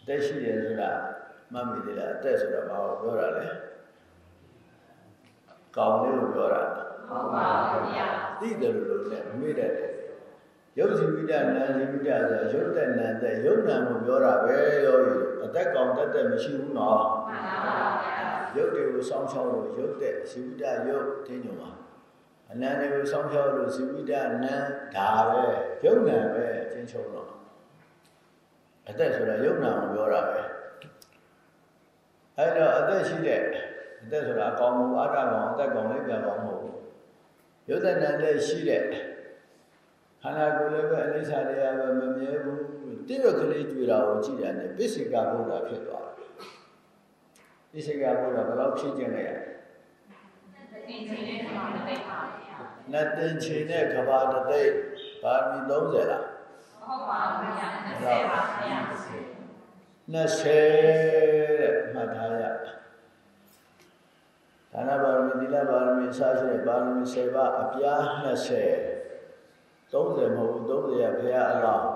အသက်ရှိတယ်ဆိုတာမှတ်မိသေးလားအသက်ဆိုတာဘာကိုပြောတာလဲကောင်းလေးကိုပြောတာဟုတ်ပါဘူးဗျာသိတယ်လို့လို့နဲ့မေ့တတ်တယ်ရုပ်စီဝိဒနာစီဝိဒဆိုရုပ်တက်နာတက်ရုပ်နာကိုပြောတာပဲရောအသက်ကောင်တက်တက်မရှိဘူးနော်မှန်ပါဗျာရုပ်တွေကိုစောင်းချောင်းလို့ရုပ်တက်စီဝိဒရုပ်တင်းညုံပါ အနန္တကိုစောင်းချောင်းလို့စီဝိဒနံဒါပဲရုပ်နာပဲချင်းချုံတော့အသက်ဆိုတာရုပ်နာကိုပြောတာပဲအဲ့တော့အသက်ရှိတဲ့အသက်ဆိုတာအကောင်မဟုတ်အတ္တကောင်အသက်ကောင်လေးပြန်ကောင်မဟုတ်ဘူးရုပ်တဏ္ဍလည်းရှိတဲ့ခန္ဓာကိုယ်လည်းပဲအနိစ္စတရားပဲမမြဲဘူးတိရကလေးကြွေတာကိုကြည့်တယ်ပစ္စေကဗုဒ္ဓဖြစ်သွားတယ်ပစ္စေကဗုဒ္ဓဘယ်လောက်ဖြစ်ကျင်လဲရသင်ချင်း နဲ့မှာမသိပါဗျာနှစ်တင်ချင်တဲ့ကဘာတသိက်ပါမီ30လားမဟုတ်ပါဘူးဗျာ20ပါဗျာ20တဲ့မှတ်ထားရဒါနပါရမီသီလပါရမီအစရှိတဲ့ပါရမီ10ပါးအပြား20 30မဟုတ်ဘူး30ရဘုရားအလောင်း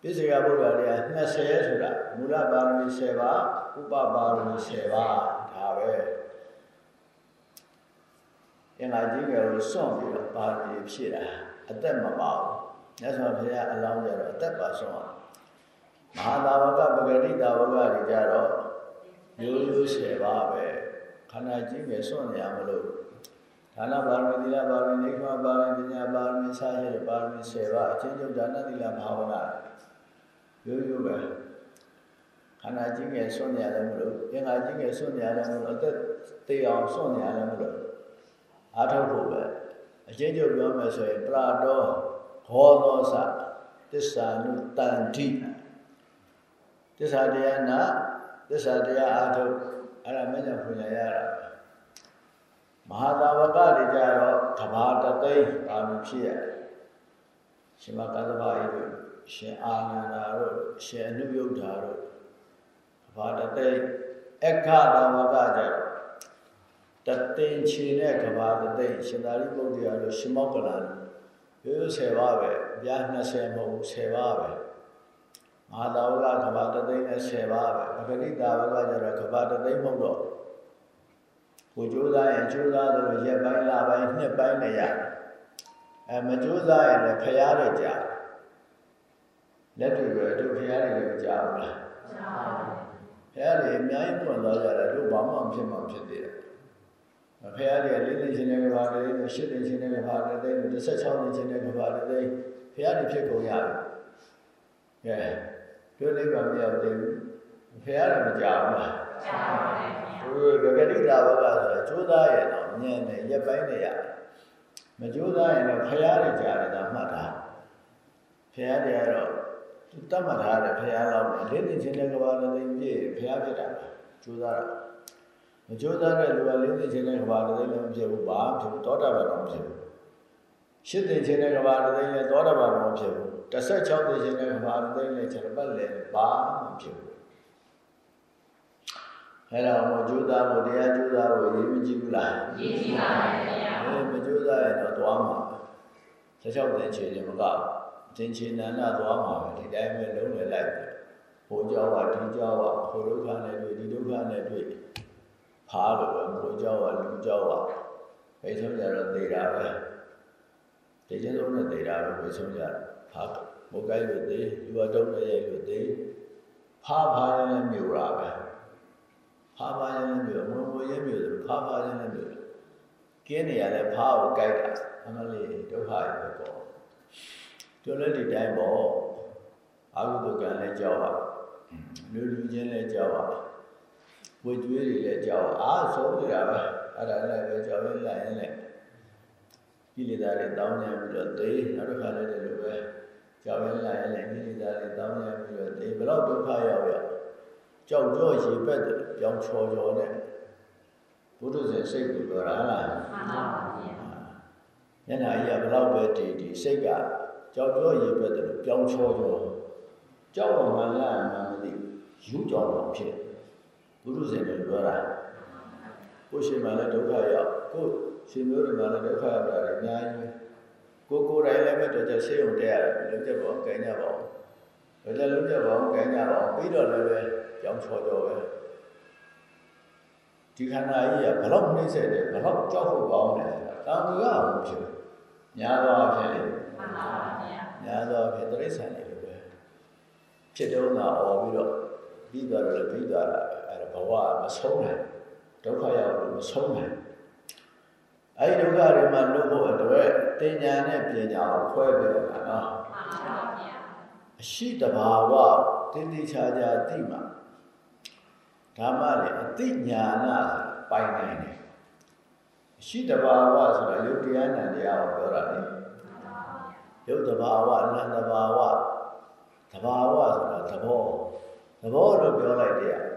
ပြစ္ဆေကဗုဒ္ဓတရား20ဆိုတာမူလပါရမီ10ပါးဥပပါရမီ10ပါးဒါပဲ အင်္ဂါကြီးကလို့စွန့်ပြီးတော့ပါရမီဖြည့်တာအသက်မပါဘူးမြတ်စွာဘုရားအလောင်းကြတော့အသက်ပါစွန့်အောင်မဟာသာဝကပဂရိတာဝကတွေကြတော့မျိုးရိုး10ပါးပဲခန္ဓာကြီးပဲစွန့်နေရမလို့ဒါနပါရမီသီလပါရမီနိဗ္ဗာန်ပါရမီပညာပါရမီစရှိတဲ့ပါရမီ10ပါးအချင်းချင်းဒါနသီလဘာဝနာရိုးရိုးပဲခန္ဓာကြီးငယ်စွန့်နေရတယ်မလို့အင်္ဂါကြီးငယ်စွန့်နေရတယ်မလို့အသက်သေအောင်စွန့်နေရတယ်မလို့ အားထုတ်ဖို့ပဲအချင်းချင်းပြောမယ်ဆိုရင်ပရာတော်ဟောသောစသစ္စာနုတန်တိသစ္စာတရားနာသစ္စာတရားအားထုတ်အဲ့ဒါမင်းညာဖွင့်ရရတာပဲမဟာသာဝကတွေကြတော့ကဘာတသိန်းပါမဖြစ်ရတယ်ရှင်မကသဘာဤတို့ရှင်အာနန္ဒာတို့ရှင်အနုယုဒ္ဓာတို့ကဘာတသိန်းအခသာဝကကြတော့ တသိန်းချီနဲ့ကဘာတသိန်းရှင်သာရိပုတ္တရာတို့ရှင်မောက္ကလန်ရိုးရိုး10ပါးပဲပြား20မဟုတ်ဘူး10ပါးပဲမဟာသာဝကကဘာတသိန်းနဲ့10ပါးပဲပဂတိတာဝကကြတော့ကဘာတသိန်းမဟုတ်တော့ကိုကြိုးစားရင်ကြိုးစားတယ်လို့ရက်ပိုင်းလပိုင်းနှစ်ပိုင်းနဲ့ရတယ်အဲမကြိုးစားရင်လည်းဖျားတဲ့ကြာလက်တွေပဲတို့ဖျားတွေလည်းကြာဘူးလားကြာပါဘူးဖျားတွေအများကြီးပွင့်သွားကြတယ်တို့ဘာမှမဖြစ်မှဖြစ်သေးတယ် ဖျားတွေလေးသိချင်းတဲ့ကဘာတွေရှစ်သိချင်းတဲ့ကဘာတွေ16သိချင်းတဲ့ကဘာတွေဖျားတွေဖြစ်ကုန်ရတယ်ကဲတို့လေးကမရောက်သေးဘူးဖျားတွေမကြောက်ဘူးလားကြာပါတယ်ဗျာဟိုဂဂတိတာဘကဆိုတာကြိုးစားရတော့ညံ့နေရက်ပိုင်းနေရတယ်မကြိုးစားရင်တော့ဖျားတွေကြားတယ်ဒါမှတ်တာဖျားတွေကတော့သူတတ်မှတ်ထားတယ်ဖျားလောက်နဲ့လေးသိချင်းတဲ့ကဘာတွေပြည့်ဖျားဖြစ်တာကြိုးစားတာ မကြိုးစားတဲ့လူကလေးသိချင်းတဲ့ကဘာတွေလည်းမဖြစ်ဘူးဘာမှဖြစ်ဘူးတောတာပန်တော့မဖြစ်ဘူးရှစ်သိချင်းတဲ့ကဘာတွေလည်းတောတာပန်တော့မဖြစ်ဘူး16သိချင်းတဲ့ကဘာတွေလည်းခြေပတ်လည်းဘာမှမဖြစ်ဘူးအဲ့ဒါမှကြိုးစားဖို့တရားကြိုးစားဖို့ရေးမကြည့်ဘူးလားရည်ကြီးပါတယ်ဗျာအဲမကြိုးစားရင်တော့သွားမှာပဲ16တင်ချေတယ်မကတင်ချေနန္ဒသွားမှာပဲဒီတိုင်းပဲလုံးလေလိုက်တယ်ဟိုကြောဝဒီကြောဝဟိုဒုက္ခနဲ့တွေ့ဒီဒုက္ခနဲ့တွေ့ ဖားလို့ပဲဟိုကြောဝလူကြောဝဘယ်ဆုံးကြတော့သေတာပဲဒီကျင်းဆုံးနဲ့သေတာပဲဘယ်ဆုံးကြဖားဘုတ်ကိုက်လို့သေလူအတုံးနဲ့ရိုက်လို့သေဖားဖားရင်လည်းမြို့တာပဲဖားဖားရင်လည်းမျိုးမွန်မွန်ရင်မျိုးဆိုဖားဖားရင်လည်းမျိုးကင်းနေရလဲဖားကိုကြိုက်တာအမလေးဒုက္ခရပဲပေါ့တို့လည်းဒီတိုင်းပေါ့အာဟုတုကံလည်းကြောက်ပါလူလူချင်းလည်းကြောက်ပါ ဝေကျွေးတွေလည်းကြောက်အားဆုံးနေတာပဲအဲ့ဒါလည်းပဲကြောက်ရင်လိုက်ရင်လည်းကိလေသာတွေတောင်းနေပြီးတော့သေနောက်တစ်ခါလည်းဒီလိုပဲကြောက်ရင်လိုက်ရင်လည်းကိလေသာတွေတောင်းနေပြီးတော့သေဘယ်တော့ဒုက္ခရောက်ရောက်ကြောက်ကြောရေပက်တယ်ပြောင်းချော်ချော်နဲ့ဘုဒ္ဓဇင်စိတ်ကိုပြောတာဟလားမှန်ပါပါဗျာမျက်နှာကြီးကဘလောက်ပဲတည်တည်စိတ်ကကြောက်ကြောရေပက်တယ်ပြောင်းချော်ချော်ကြောက်အောင်မှလားမှမသိယူကြောင်တော့ဖြစ် ဘုဒ္ဓဇင်ကိုပြောတာကိုယ်ရှင်မှလည်းဒုက္ခရောက်ကိုယ်ရှင်မျိုးတွေမှလည်းဒုက္ခရောက်တာအများကြီးကိုကိုယ်တိုင်လည်းပဲတော့ကျဆေးုံတက်ရတယ်လုံးချက်ပေါ့ကဲညပေါ့ဘယ်လိုလုံးချက်ပေါ့ကဲညပေါ့ပြီးတော့လည်းပဲကြောင်ချော်ချော်ပဲဒီခန္ဓာကြီးကဘလောက်နှိမ့်ဆက်တယ်ဘလောက်ကြောက်ဖို့ကောင်းတယ်တောင်သူကမဖြစ်ဘူးညာသောအဖြစ်လေမှန်ပါပါဗျာညာသောအဖြစ်တိရစ္ဆာန်တွေလိုပဲဖြစ်တော့ငါអော်ပြီးတော့ပြီးသွားတယ်ပြီးသွားတာအဲ့ဒါ ဘဝမဆုံးနိုင်ဒုက္ခရောက်လို့မဆုံးနိုင်အဲ့ဒီဒုက္ခတွေမှာလွတ်ဖို့အတွက်တင်ညာနဲ့ပညာကိုခွဲပြီးတော့တာနော်မှန်ပါပါဗျာအရှိတဘာဝတင်းတိချာချာသိမှဒါမှလည်းအသိဉာဏပပိုင်နိုင်တယ်အရှိတဘာဝဆိုတာယုတ်တရားနံတရားကိုပြောတာလေယုတ်တဘာဝနံတဘာဝတဘာဝဆိုတာသဘောသဘောလို့ပြောလိုက်တရား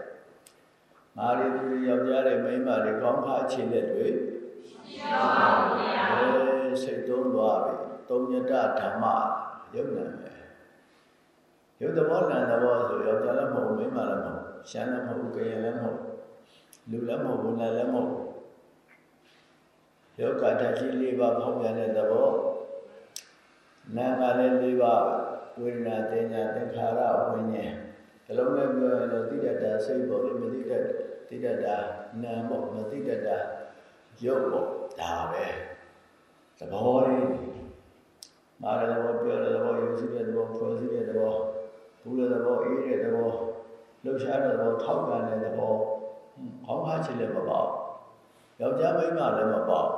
မာရီသူယောက်ျားတွေမိန်းမတွေကောင်းခါအခြေလက်တွေရှိပါဘူးဗျာအဲစိတ်သုံးသွားပြီသုံးညတဓမ္မယုတ်နံပဲယုတ်သဘောနံသဘောဆိုယောက်ျားလည်းမဟုတ်မိန်းမလည်းမဟုတ်ရှမ်းလည်းမဟုတ်ကရင်လည်းမဟုတ်လူလည်းမဟုတ်ဘူးလည်းလည်းမဟုတ်ယောဂဓာတ်ကြီး၄ပါးဖောက်ပြန်တဲ့သဘောနာကလည်း၄ပါးဝေဒနာတင်ညာသင်္ခါရဝိညာဉ် ဒီလုံးနဲ့ပြောရင်တော့သိတတ်တာစိတ်ပေါ့လေမသိတတ်သိတတ်တာနာမ်ပေါ့မသိတတ်တာရုပ်ပေါ့ဒါပဲသဘောလေးမာရသဘောပြောတဲ့သဘောယူစီတဲ့သဘောဖွဲ့စည်းတဲ့သဘောဘူးတဲ့သဘောအေးတဲ့သဘောလှုပ်ရှားတဲ့သဘောထောက်ကန်တဲ့သဘောခေါင်းခါချစ်လည်းမပေါ့ယောက်ျားမိန်းမလည်းမပေါ့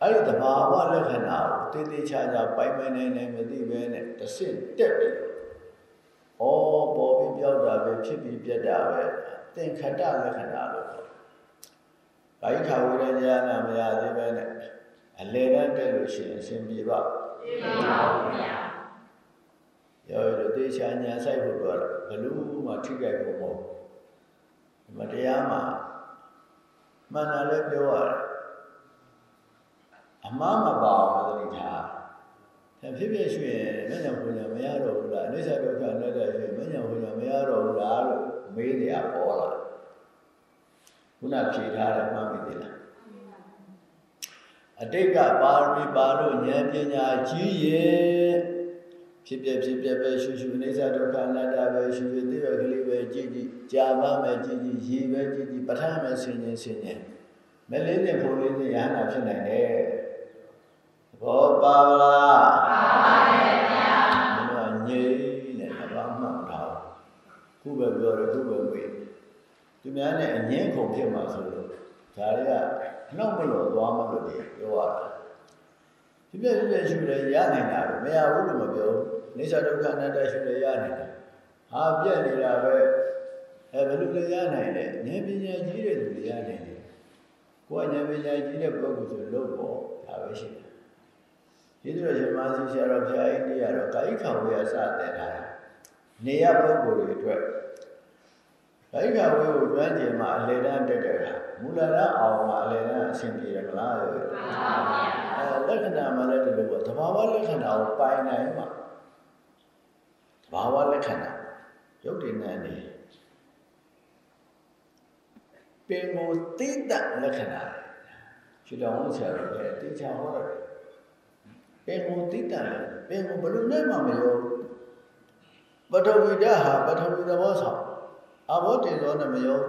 အဲ့ဒီတဘာဝလက္ခဏာကိုတည်တည်ချာချာပိုင်ပိုင်နိုင်နိုင်မသိဘဲနဲ့တစ်စစ်တက်ပြီး ဩပေါ်ပြီးပြောက်တာပဲဖြစ်ပြီးပြက်တာပဲသင်္ခတလက္ခဏာလို့ခေါ်။ဘာကြီးခါဝေဒညာနာမရသေးပဲနဲ့အလေတန်းတက်လို့ရှိရင်အရှင်ပြေပါပြေပါဘူးဗျာ။ရောရတေချာညာဆိုင်ဖို့တော့ဘလို့မှထိကြိုက်ဖို့မဟုတ်ဘူး။မတရားမှာမှန်တာလည်းပြောရတယ်အမှားမပါဘူးသတိထား။ ဖြစ်ဖြစ်ရွှေမညံပူညာမရတော့ဘူးလားအနိစ္စဒုက္ခနဲ့တဲ့ရွှေမညံပူညာမရတော့ဘူးလားလို့မေးနေရပေါ်လာခုနဖြေထားတယ်မှတ်မိသေးလားအတိတ်ကပါရမီပါလို့ဉာဏ်ပညာကြီးရဲ့ဖြစ်ပြဖြစ်ပြပဲရှုရှုအိဋ္ဌဒုက္ခအနတ္တပဲရှုရှုသိရကလေးပဲကြည့်ကြည့်ကြာပါမယ်ကြည့်ကြည့်ရည်ပဲကြည့်ကြည့်ပဋ္ဌာန်းမယ်ဆင်ញင်ဆင်ញင်မလေးနဲ့ဖို့လေးနဲ့ရဟန္တာဖြစ်နိုင်တယ်ဘောပါဗလား ခုပဲပြောတယ်ခုပဲဝေးသူများနဲ့အငင်းခုန်ဖြစ်မှာဆိုလို့ဒါတွေကနှောက်မလို့သွားမလို့ဒီပြောရတာဒီပြည့်ပြည့်ရှုတယ်ရနိုင်တာပဲမရဘူးလို့မပြောနေသဒုက္ခအနတ္တရှုတယ်ရနိုင်တယ်ဟာပြည့်နေတာပဲအဲဘယ်လိုလဲရနိုင်လဲဉာဏ်ပညာကြီးတဲ့သူတွေရနိုင်တယ်ကိုယ်ကဉာဏ်ပညာကြီးတဲ့ပုဂ္ဂိုလ်ဆိုလို့ပေါ့ဒါပဲရှိတယ်ဒီလိုရှင်မဆီဆရာတော်ဘုရားကြီးတရားတော်ကာယခံဝေယစတဲ့ထားတာနေရပုဂ္ဂိုလ်တွေအတွက် ကာယခံဝေကိုကျွမ်းကျင်မှအလေတန်းတက်တယ်ဟာမူလရအောင်မှအလေတန်းအဆင်ပြေတယ်မလားရဲ့မှန်ပါဗျာအဲလက္ခဏာမှလည်းဒီလိုပေါ့တဘာဝလက္ခဏာကိုပိုင်နိုင်မှတဘာဝလက္ခဏာရုပ်တည်နေနေပင်ကိုတိတ္တလက္ခဏာရှင်းတော်ဆရာတော်ရဲ့တေချာဟောတယ်ပင်ကိုတိတ္တပင်ကိုဘယ်လိုနဲ့မှမရောပထဝီဓာတ်ဟာပထဝီသဘောဆောင် အာဘောတေဇောနဲ့မရော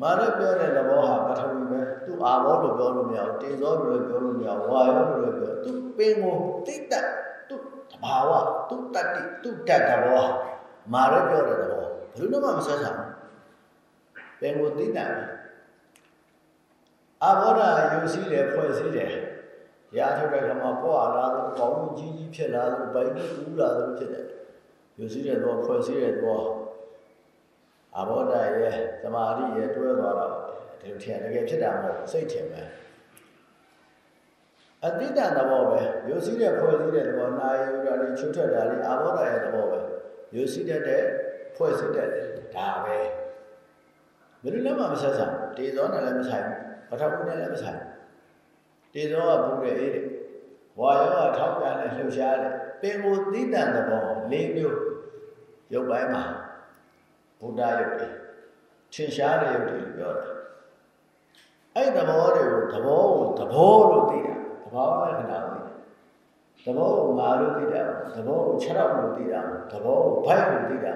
မာရပြောတဲ့သဘောဟာပထဝီပဲသူအာဘောလို့ပြောလို့မရဘူးတေဇောလို့ပြောလို့မရဘူးဝါယောလို့ပြောသူပင်ကိုတိတ္တသူတဘာဝသူတတ္တိသူတတ်သဘောမာရပြောတဲ့သဘောဘယ်လိုမှမဆက်ဆံဘူးပင်ကိုတိတ္တအာဘောဓာယူစည်းတယ်ဖွဲ့စည်းတယ်ရာထုတ်တဲ့ကမှာပေါ်လာတော့ကောင်းကြီးကြီးဖြစ်လာလို့ဘိုင်းကြီးကူးလာလို့ဖြစ်တယ်ယူစည်းတဲ့တော့ဖွဲ့စည်းတဲ့တော့ အဘောဓရဲ့သမာဓိရဲ့တွဲသွားတော့ဒီလိုထင်တကယ်ဖြစ်တာမဟုတ်စိတ်ထင်ပဲအတိတ္တသဘောပဲယူစည်းတဲ့ဖွဲ့စည်းတဲ့သဘောနာယုတာလေးချွတ်ထွက်တာလေးအဘောဓရဲ့သဘောပဲယူစည်းတတ်တဲ့ဖွဲ့စည်းတတ်တဲ့ဒါပဲဘယ်လိုလဲမှမဆက်ဆံတေဇောနဲ့လည်းမဆိုင်ဘူးပထမနဲ့လည်းမဆိုင်တေဇောကပူတယ်အေးတယ်ဝါယောကထောက်ပြန်နဲ့လှုပ်ရှားတယ်ပင်ကိုတိတ္တသဘော၄မျိုးရုပ်ပိုင်းမှာ ဘုဒ္ဓရုပ်တွေထင်ရှားတဲ့ရုပ်တွေလို့ပြောတာအဲ့သဘောတွေကိုသဘောကိုသဘောလို့သိတာသဘောလက္ခဏာကိုသိတာသဘောကိုငါလို့သိတာသဘောကိုခြေထောက်လို့သိတာသဘောကိုဘိုက်လို့သိတာ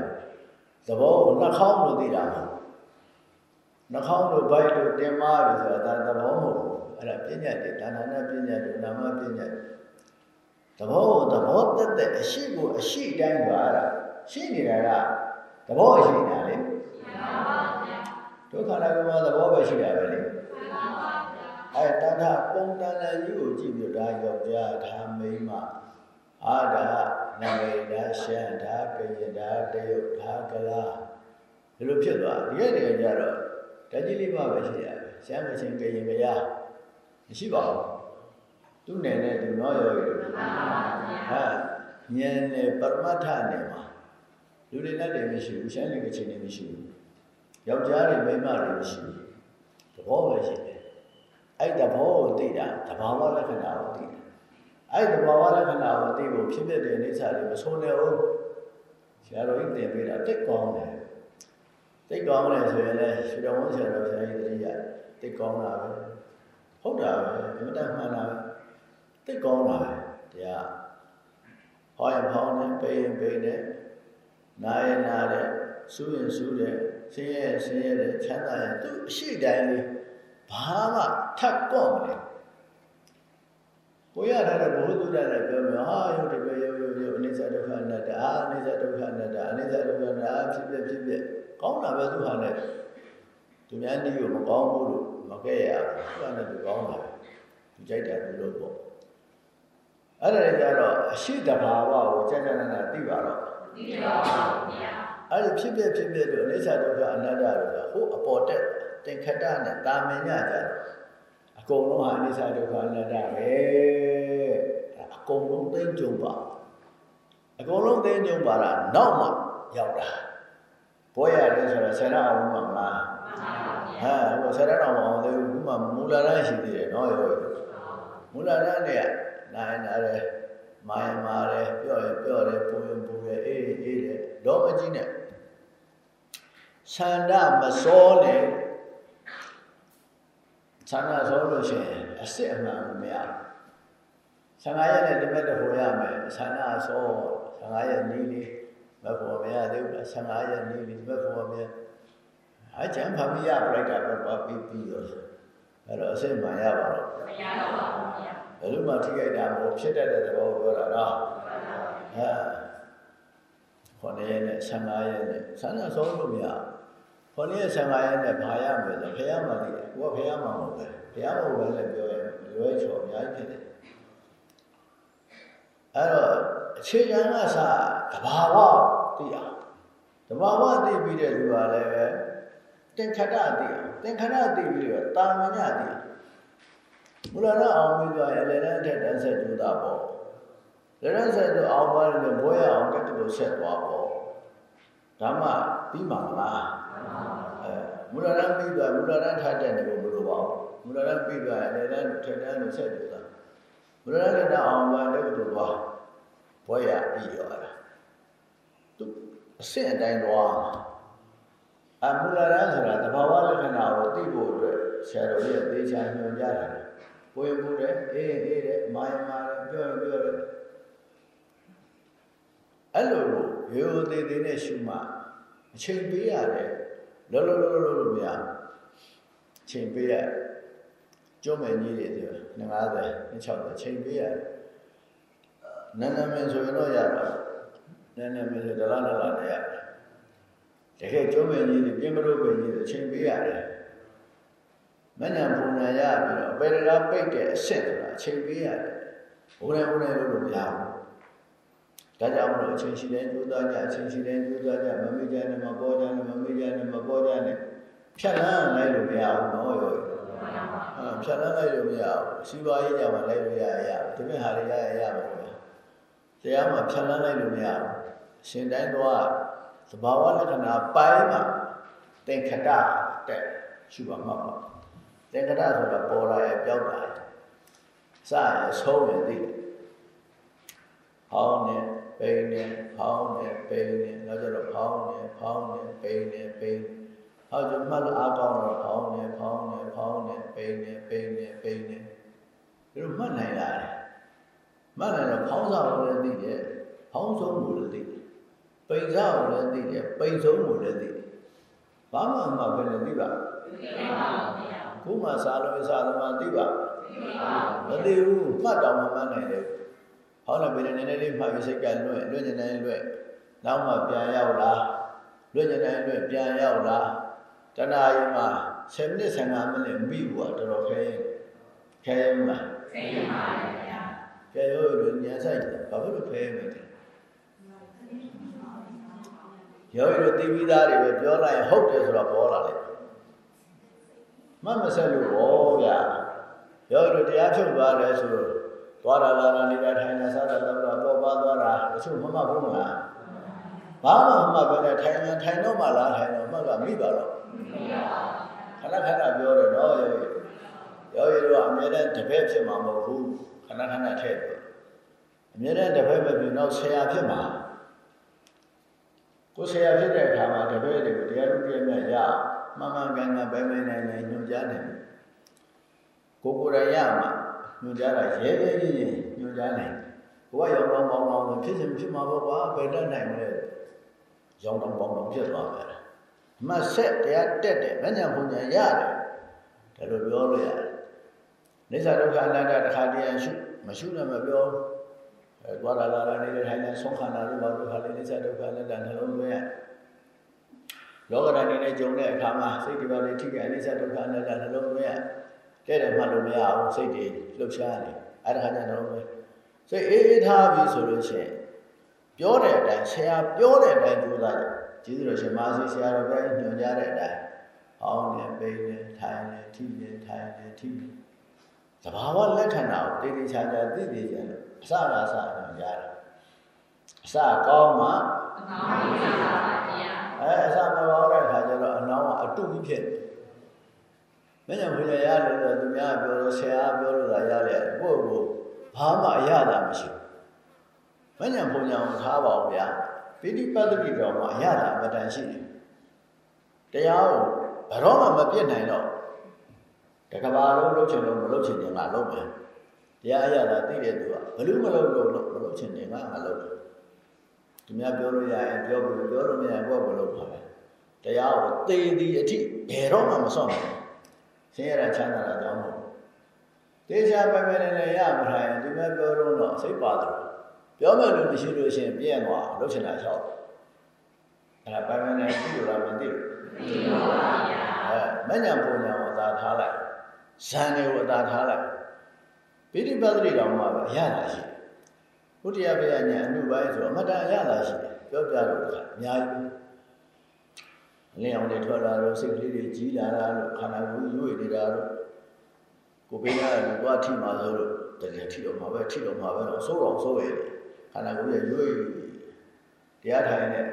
သဘောကိုနှာခေါင်းလို့သိတာနှာခေါင်းလို့ဘိုက်လို့တင်မာလို့ဆိုတာဒါသဘောမဟုတ်ဘူးအဲ့ဒါပညာတွေဒါနနာပညာတွေနာမပညာတွေသဘောကိုသဘောတက်တဲ့အရှိကိုအရှိတိုင်းပါတာရှိနေတာက သဘောအရှိနေတာလေမှန်ပါဗျာဒုက္ခနာကမှာသဘောပဲရှိတာပဲလေမှန်ပါဗျာအဲတဏှာပုံတဏှာကြီးကိုကြည့်ပြီးဒါယောက်ျားဒါမိန်းမအာဒါနာမေဒါရှန်ဒါကရင်ဒါတယုတ်ဒါကလားဒီလိုဖြစ်သွားဒီရက်တွေကြတော့ဓာကြီးလေးပါပဲရှိရတယ်ရှမ်းကချင်းကရင်ကရမရှိပါဘူးသူ့နယ်နဲ့သူနော်ရော်ရီဟာဉာဏ်နဲ့ပရမတ္ထနယ်မှာ လူတွေနဲ့တည်းမရှိဘူးရှမ်းနယ်ကချင်းတွေမရှိဘူးယောက်ျားတွေမိန်းမတွေမရှိဘူးသဘောပဲရှိတယ်အဲ့တဘောကိုသိတာတဘာဝလက္ခဏာကိုသိတာအဲ့တဘာဝလက္ခဏာကိုသိဖို့ဖြစ်ဖြစ်တဲ့အိဋ္ဌာတွေမဆိုးနေဘူးဆရာတော်ကြီးသင်ပေးတာတိတ်ကောင်းတယ်တိတ်ကောင်းတယ်ဆိုရင်လည်းရှင်တော်ဝန်ဆရာတော်ဆရာကြီးတတိယတိတ်ကောင်းတာပဲဟုတ်တာပဲအမှန်တမ်းမှန်တာပဲတိတ်ကောင်းတာပဲတရားဟောရင်ဖောင်းတယ်ပေးရင်ပေးတယ် နားရင်နားတယ်စူးရင်စူးတယ်ဆင်းရဲဆင်းရဲတယ်ချမ်းသာရင်သူအရှိတိုင်းလေးဘာမှထပ်ကော့မလဲကိုရထားတဲ့ဘုဟုတုဒ္ဒနဲ့ပြောမယ်ဟာယုတ်တကယ်ယုတ်ယုတ်ယုတ်အနိစ္စဒုက္ခအနတ္တအာအနိစ္စဒုက္ခအနတ္တအနိစ္စဒုက္ခအနတ္တအာဖြစ်ဖြစ်ဖြစ်ဖြစ်ကောင်းတာပဲသူဟာနဲ့သူများနည်းကိုမကောင်းဘူးလို့မကဲရဘူးသူကလည်းသူကောင်းတာပဲသူကြိုက်တယ်သူလို့ပေါ့အဲ့ဒါလည်းကြတော့အရှိတဘာဝကိုကြာကြာနာနာသိပါတော့ ဒီတော့ပါဗျာအဲ့ဒီဖြစ်ဖြစ်ဖြစ်ဖြစ်လို့အနိစ္စဒုက္ခအနတ္တလို့ဆိုဟိုအပေါ်တက်သင်္ခတနဲ့တာမင်ညကြတယ်အကုန်လုံးဟာအနိစ္စဒုက္ခအနတ္တပဲအကုန်လုံးသိမ့်ကြုံပါအကုန်လုံးသိမ့်ကြုံပါတာနောက်မှရောက်တာဘောရတယ်ဆိုတော့ဆယ်ရအောင်မှမလားမှန်ပါဗျာဟာဟိုဆယ်ရအောင်အောင်သေးဘူးခုမှမူလာရရှိသေးတယ်နော်ရောမူလာရနဲ့နိုင်နာတယ် မာယမာတယ်ပြော့ရပြော့တယ်ပူရင်ပူတယ်အေးအေးတယ်တော့မကြီးနဲ့ဆန္ဒမစောနဲ့ဆန္ဒစောလို့ရှိရင်အစစ်အမှန်မရဘူးဆန္ဒရက်နဲ့ဒီမဲ့တဟိုရမယ်ဆန္ဒစောဆန္ဒရက်နီးလေးမဖို့မရသေးဘူးလားဆန္ဒရက်နီးလေးမဖို့မရအကျံဖမရပြလိုက်တာပဲပါပြီးပြီးတော့အဲ့တော့အစစ်မှန်ရပါတော့မရတော့ပါဘူးဗျာဘ ယ်လိုမှထိခိုက်တာမဟုတ်ဖြစ်တတ်တဲ့သဘောကိုပြောတာနော်ဟာခေါင်းရဲနဲ့15ရဲနဲ့ဆန္ဒဆုံးလို့မရခေါင်းရဲ15ရဲနဲ့ဘာရမလဲဆိုဖះမှလိကိုကဖះမှမဟုတ်ပဲဖះမဟုတ်ပဲလည်းပြောရင်လွဲချော်အများကြီးဖြစ်တယ်အဲ့တော့အခြေခံကစတဘာဝသိအောင်တဘာဝသိပြီးတဲ့လူကလည်းပဲသင်္ခတသိအောင်သင်္ခတသိပြီးတော့တာမညသိအောင် မူလနာအောင်ပြီးသွားရင်လည်းလည်းထက်တန်းဆက်ကြိုးတာပေါ့လည်းလည်းဆက်ဆိုအောင်သွားတယ်ဘွဲရအောင်တက်တူဆက်သွားပေါ့ဒါမှပြီးမှာမလားအဲမူလနာပြီးသွားမူလနာထတက်နေဖို့မလိုပါဘူးမူလနာပြီးသွားရင်လည်းလည်းထက်တန်းလို့ဆက်ကြိုးတာမူလနာလည်းအောင်သွားတက်တူသွားဘွဲရပြီးရောတာသူအစစ်အတိုင်းသွားအမူလနာဆိုတာတဘာဝလက္ခဏာကိုသိဖို့အတွက်ဆရာတော်ရဲ့သေချာညွှန်ကြားတာကို ယ်ပူတယ်အေးအေးတယ်မာယမာတယ်ပြောရင်ပြောတယ်အဲ့လိုလိုရိုးသေးသေးနဲ့ရှုမှအချိန်ပေးရတယ်လောလောလောလောလို့မရအချိန်ပေးရကျုံးမယ်ကြီးတွေဆို90 60အချိန်ပေးရတယ်နန်းနမင်းဆိုရင်တော့ရတာနန်းနမင်းဆိုဒလားဒလားနဲ့ရတယ်တကယ်ကျုံးမယ်ကြီးတွေပြင်မလို့ပဲကြီးအချိန်ပေးရတယ် မညံပုံညာရပြီးတော့ပေရကပိတ်တဲ့အဆင့်ဆိုတာအချိန်ပေးရတယ်ဘုရားဘုရားလို့လို့မရဘူးဒါကြောင့်မလို့အချိန်ရှိတဲ့ကြိုးစားကြအချိန်ရှိတဲ့ကြိုးစားကြမမေ့ကြနဲ့မပေါ်ကြနဲ့မမေ့ကြနဲ့မပေါ်ကြနဲ့ဖြတ်လန်းလိုက်လို့မရဘူးနော်ရောအာဖြတ်လန်းလိုက်လို့မရဘူးစီးပွားရေးကြမှာလိုက်လို့ရရရဒီမဲ့ဟာတွေရရရပါဘူးတရားမှာဖြတ်လန်းလိုက်လို့မရဘူးအရှင်တိုင်းတော့သဘာဝလက္ခဏာပိုင်းမှာသင်္ခတတဲ့ရှိပါမှာပါ သင်္ခတဆိုတာပေါ်လာရဲ့ပြောက်တာရဲ့စရဆုံးရင်သိတယ်ဟောင်းနေပိန်နေဟောင်းနေပိန်နေနောက်ကျတော့ဟောင်းနေဟောင်းနေပိန်နေပိန်ဟောကျမှတ်လို့အားကောင်းတော့ဟောင်းနေဟောင်းနေဟောင်းနေပိန်နေပိန်နေပိန်နေဒီလိုမှတ်နိုင်လာတယ်မှတ်နိုင်တော့ဖောင်းစားကိုလည်းသိတယ်ဖောင်းဆုံးကိုလည်းသိတယ်ပိန်စားကိုလည်းသိတယ်ပိန်ဆုံးကိုလည်းသိတယ်ဘာမှမမှတ်ဘယ်နဲ့သိပါခု မှစားလို့စားသမားသိပါမသိဘူးမှတ်တော်မှမှတ်နိုင်တယ်ဟောင်းလည်းဘယ်နဲ့နည်းနည်းလေးမှတ်ပြီးစိတ်ကလွဲ့လွဲ့နေတယ်လွဲ့နောက်မှပြန်ရောက်လာလွဲ့နေတယ်လွဲ့ပြန်ရောက်လာတဏှာကြီးမှာ10မိနစ်15မိနစ်မိဘူးကတော်တော်ခဲရင်ခဲရင်မလားသိရပါတယ်ဗျာခဲရောလို့ညံဆိုင်တယ်ဘာဖြစ်လို့ခဲရမလဲရောရောတိပိသားတွေပဲပြောလိုက်ရင်ဟုတ်တယ်ဆိုတော့ပေါ်လာတယ် မမှတ်မဆက်လို့ဟောဗျာယောဂီတို့တရားဖြုတ်သွားတယ်ဆိုတော့သွားတာလာတာနေတာထိုင်တာစားတာတော့တာပေါ်ပါသွားတာတချို့မမှတ်ဘူးမလားဘာမှမမှတ်ဘဲနဲ့ထိုင်ရင်ထိုင်တော့မှလားထိုင်တော့မှတ်ကမိပါတော့ခဏခဏပြောတယ်နော်ယောဂီယောဂီတို့ကအမြဲတမ်းတပည့်ဖြစ်မှာမဟုတ်ဘူးခဏခဏထည့်တယ်အမြဲတမ်းတပည့်ပဲပြီးနောက်ဆရာဖြစ်မှာကိုဆရာဖြစ်တဲ့အခါမှာတပည့်တွေကိုတရားလူတရားမြတ်ရ မှန်မှန်ကန်ကန်ပဲပဲနိုင်နိုင်ညွှန်ကြားတယ်ကိုကိုယ်တိုင်ရမှာညွှန်ကြားတာရဲရဲကြီးကြီးညွှန်ကြားနိုင်ကိုကရောင်တောင်ပေါင်းပေါင်းဖြစ်စဉ်ဖြစ်မှာပေါ့ကွာဘယ်တတ်နိုင်မလဲရောင်တောင်ပေါင်းပေါင်းဖြစ်သွားမယ်အမတ်ဆက်တရားတက်တယ်မညာဘုံညာရတယ်ဒါလိုပြောလို့ရတယ်နေသာဒုက္ခအနတ္တတစ်ခါတည်းရှုမရှုလည်းမပြောအဲသွားလာလာနေတဲ့ထိုင်နေဆုံးခန္ဓာတွေဘာလို့ခါလေးနေသာဒုက္ခအနတ္တနှလုံးသွင်းရ လောကဓာတ်နေနဲ့ကြုံတဲ့အခါမှာစိတ်တွေပါလေထိကအနိစ္စဒုက္ခအနတ္တနှလုံးသွင်းရတဲ့တယ်မှတ်လို့မရအောင်စိတ်တွေလှုပ်ရှားနေအဲ့ဒါခါကျနှလုံးသွင်းစိတ်အေးအေးထားပြီဆိုလို့ရှိရင်ပြောတဲ့အတိုင်းဆရာပြောတဲ့အတိုင်းကြိုးစားတယ်ကျေးဇူးတော်ရှင်မာစီဆရာတော်ပြညွှန်ကြားတဲ့အတိုင်းအောင်းနေပိန်နေထိုင်နေထိနေထိုင်နေထိနေသဘာဝလက္ခဏာကိုတည်တည်ချာချာသိသိကြတယ်အစကအစညွှန်ကြားတယ်အစကောင်းမှအကောင်းကြီးပါပါဗျာ အဲအစမကောင်းတဲ့အခါကျတော့အနောင်းကအတုကြီးဖြစ်တယ်မင်းညာဘုရားရတယ်လို့သူများပြောလို့ဆရာပြောလို့သာရတယ်ကိုယ့်ကိုဘာမှအရသာမရှိဘူးမင်းညာဘုရားကိုထားပါအောင်ဗျာပိဋိပတ်တိတော်မှာအရသာအမတန်ရှိတယ်တရားကိုဘယ်တော့မှမပြည့်နိုင်တော့တကဘာလုံးလုပ်ချင်လို့မလုပ်ချင်ရင်ငါလုပ်မယ်တရားအရသာသိတဲ့သူကဘလို့မလုပ်လို့မလုပ်ချင်ရင်ငါငါလုပ်တယ် သူများပြောလို့ရရင်ပြောပြီးပြောလို့မရရင်ကိုယ့်ကိုလုပ်ပါပဲတရားကိုသေသည်အထိဘယ်တော့မှမစွန့်ဘူးဆင်းရဲတာချမ်းသာတာကြောင့်မဟုတ်ဘူးတေချာပဲပဲနဲ့လည်းရမထိုင်ရင်သူများပြောတော့တော့စိတ်ပါတယ်ပြောမယ်လို့မရှိလို့ရှိရင်ပြည့်သွားလှုပ်ချင်တာလျှောက်အဲ့ဒါပဲပဲနဲ့သိလို့လားမသိဘူးဒီပါပါဗျာအဲမညံပုံညာကိုအသာထားလိုက်ဇန်တွေကိုအသာထားလိုက်ပိဋိပတ်တိတော်မှာပဲအရသာရှိတယ် ဘုရားဗျာညာအနုပိုင်းဆိုအမတန်အရသာရှိတယ်ပြောပြလို့တခါအများကြီးပဲလင်းအောင်တွေထွက်လာတော့စိတ်ကလေးတွေကြီးလာတာလို့ခန္ဓာကိုယ်ရွေ့နေတာလို့ကိုပေးရတယ်လို့သွားထိမှာဆိုလို့တကယ်ထိတော့မှာပဲထိတော့မှာပဲတော့စိုးတော့စိုးရတယ်ခန္ဓာကိုယ်ရဲ့ရွေ့တရားထိုင်တဲ့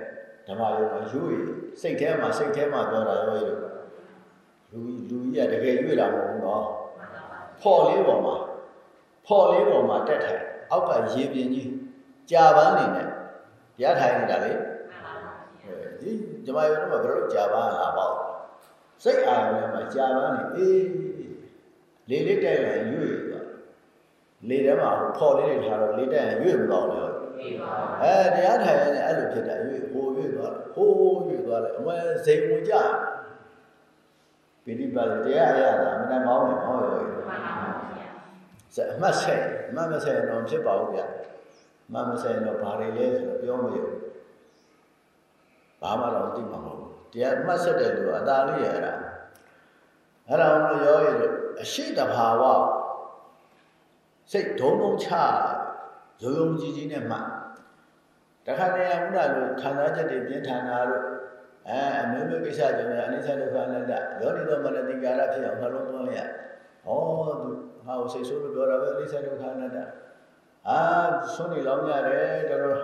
ဓမ္မယုံမှာရွေ့စိတ်ထဲမှာစိတ်ထဲမှာပြောတာရောရလို့လူလူကြီးကတကယ်ရွေ့တာမဟုတ်ဘူးနော်ဖော်လေးပေါ်မှာဖော်လေးပေါ်မှာတက်ထိုင် အောက်ကရေပြင်ကြီးကြာပန်းနေနဲ့တရားထိုင်နေတာလေဒီဓမ္မယုံမှာဘယ်လိုကြာပန်းလာပေါ့စိတ်အာရုံထဲမှာကြာပန်းနေအေးလေလေးတက်ရင်ရွေ့သွားလေထဲမှာဖော်လေးတွေထားတော့လေတက်ရင်ရွေ့မတော့လေဒီပါအဲတရားထိုင်ရင်လည်းအဲ့လိုဖြစ်တာရွေ့ဟိုရွေ့သွားတယ်ဟိုရွေ့သွားတယ်အမဇိမ်ဝင်ကြပိဋိပတ်တရားအရသာအမှန်တန်ကောင်းတယ်ဟောရောပါပါဗျာစ အမှတ်ဆက်အမှတ်မဆက်ရင်တော့ဖြစ်ပါဘူးဗျအမှတ်မဆက်ရင်တော့ဘာတွေလဲဆိုတော့ပြောမရဘူးဘာမှတော့သိမှာမဟုတ်ဘူးတရားအမှတ်ဆက်တဲ့လူကအသာလေးရအဲ့ဒါအဲ့ဒါကိုရောရလို့အရှိတဘာဝစိတ်ဒုံဒုံချရုံရုံကြည်ကြည်နဲ့မှတ်တခါတည်းကဘုရားလိုခံစားချက်တွေပြင်းထန်တာလို့အဲအမျိုးမျိုးကိစ္စကြောင့်လည်းအနိစ္စဒုက္ခအနတ္တယောနိသောမနတိကာရဖြစ်အောင်နှလုံးသွင်းရ။ဩသူ ဟာကိုစိတ်ဆိုးလို့ပြောတာပဲအနိစ္စဒုက္ခအနတ္တ။အာဆွနေလောင်းရတယ်တော်တော်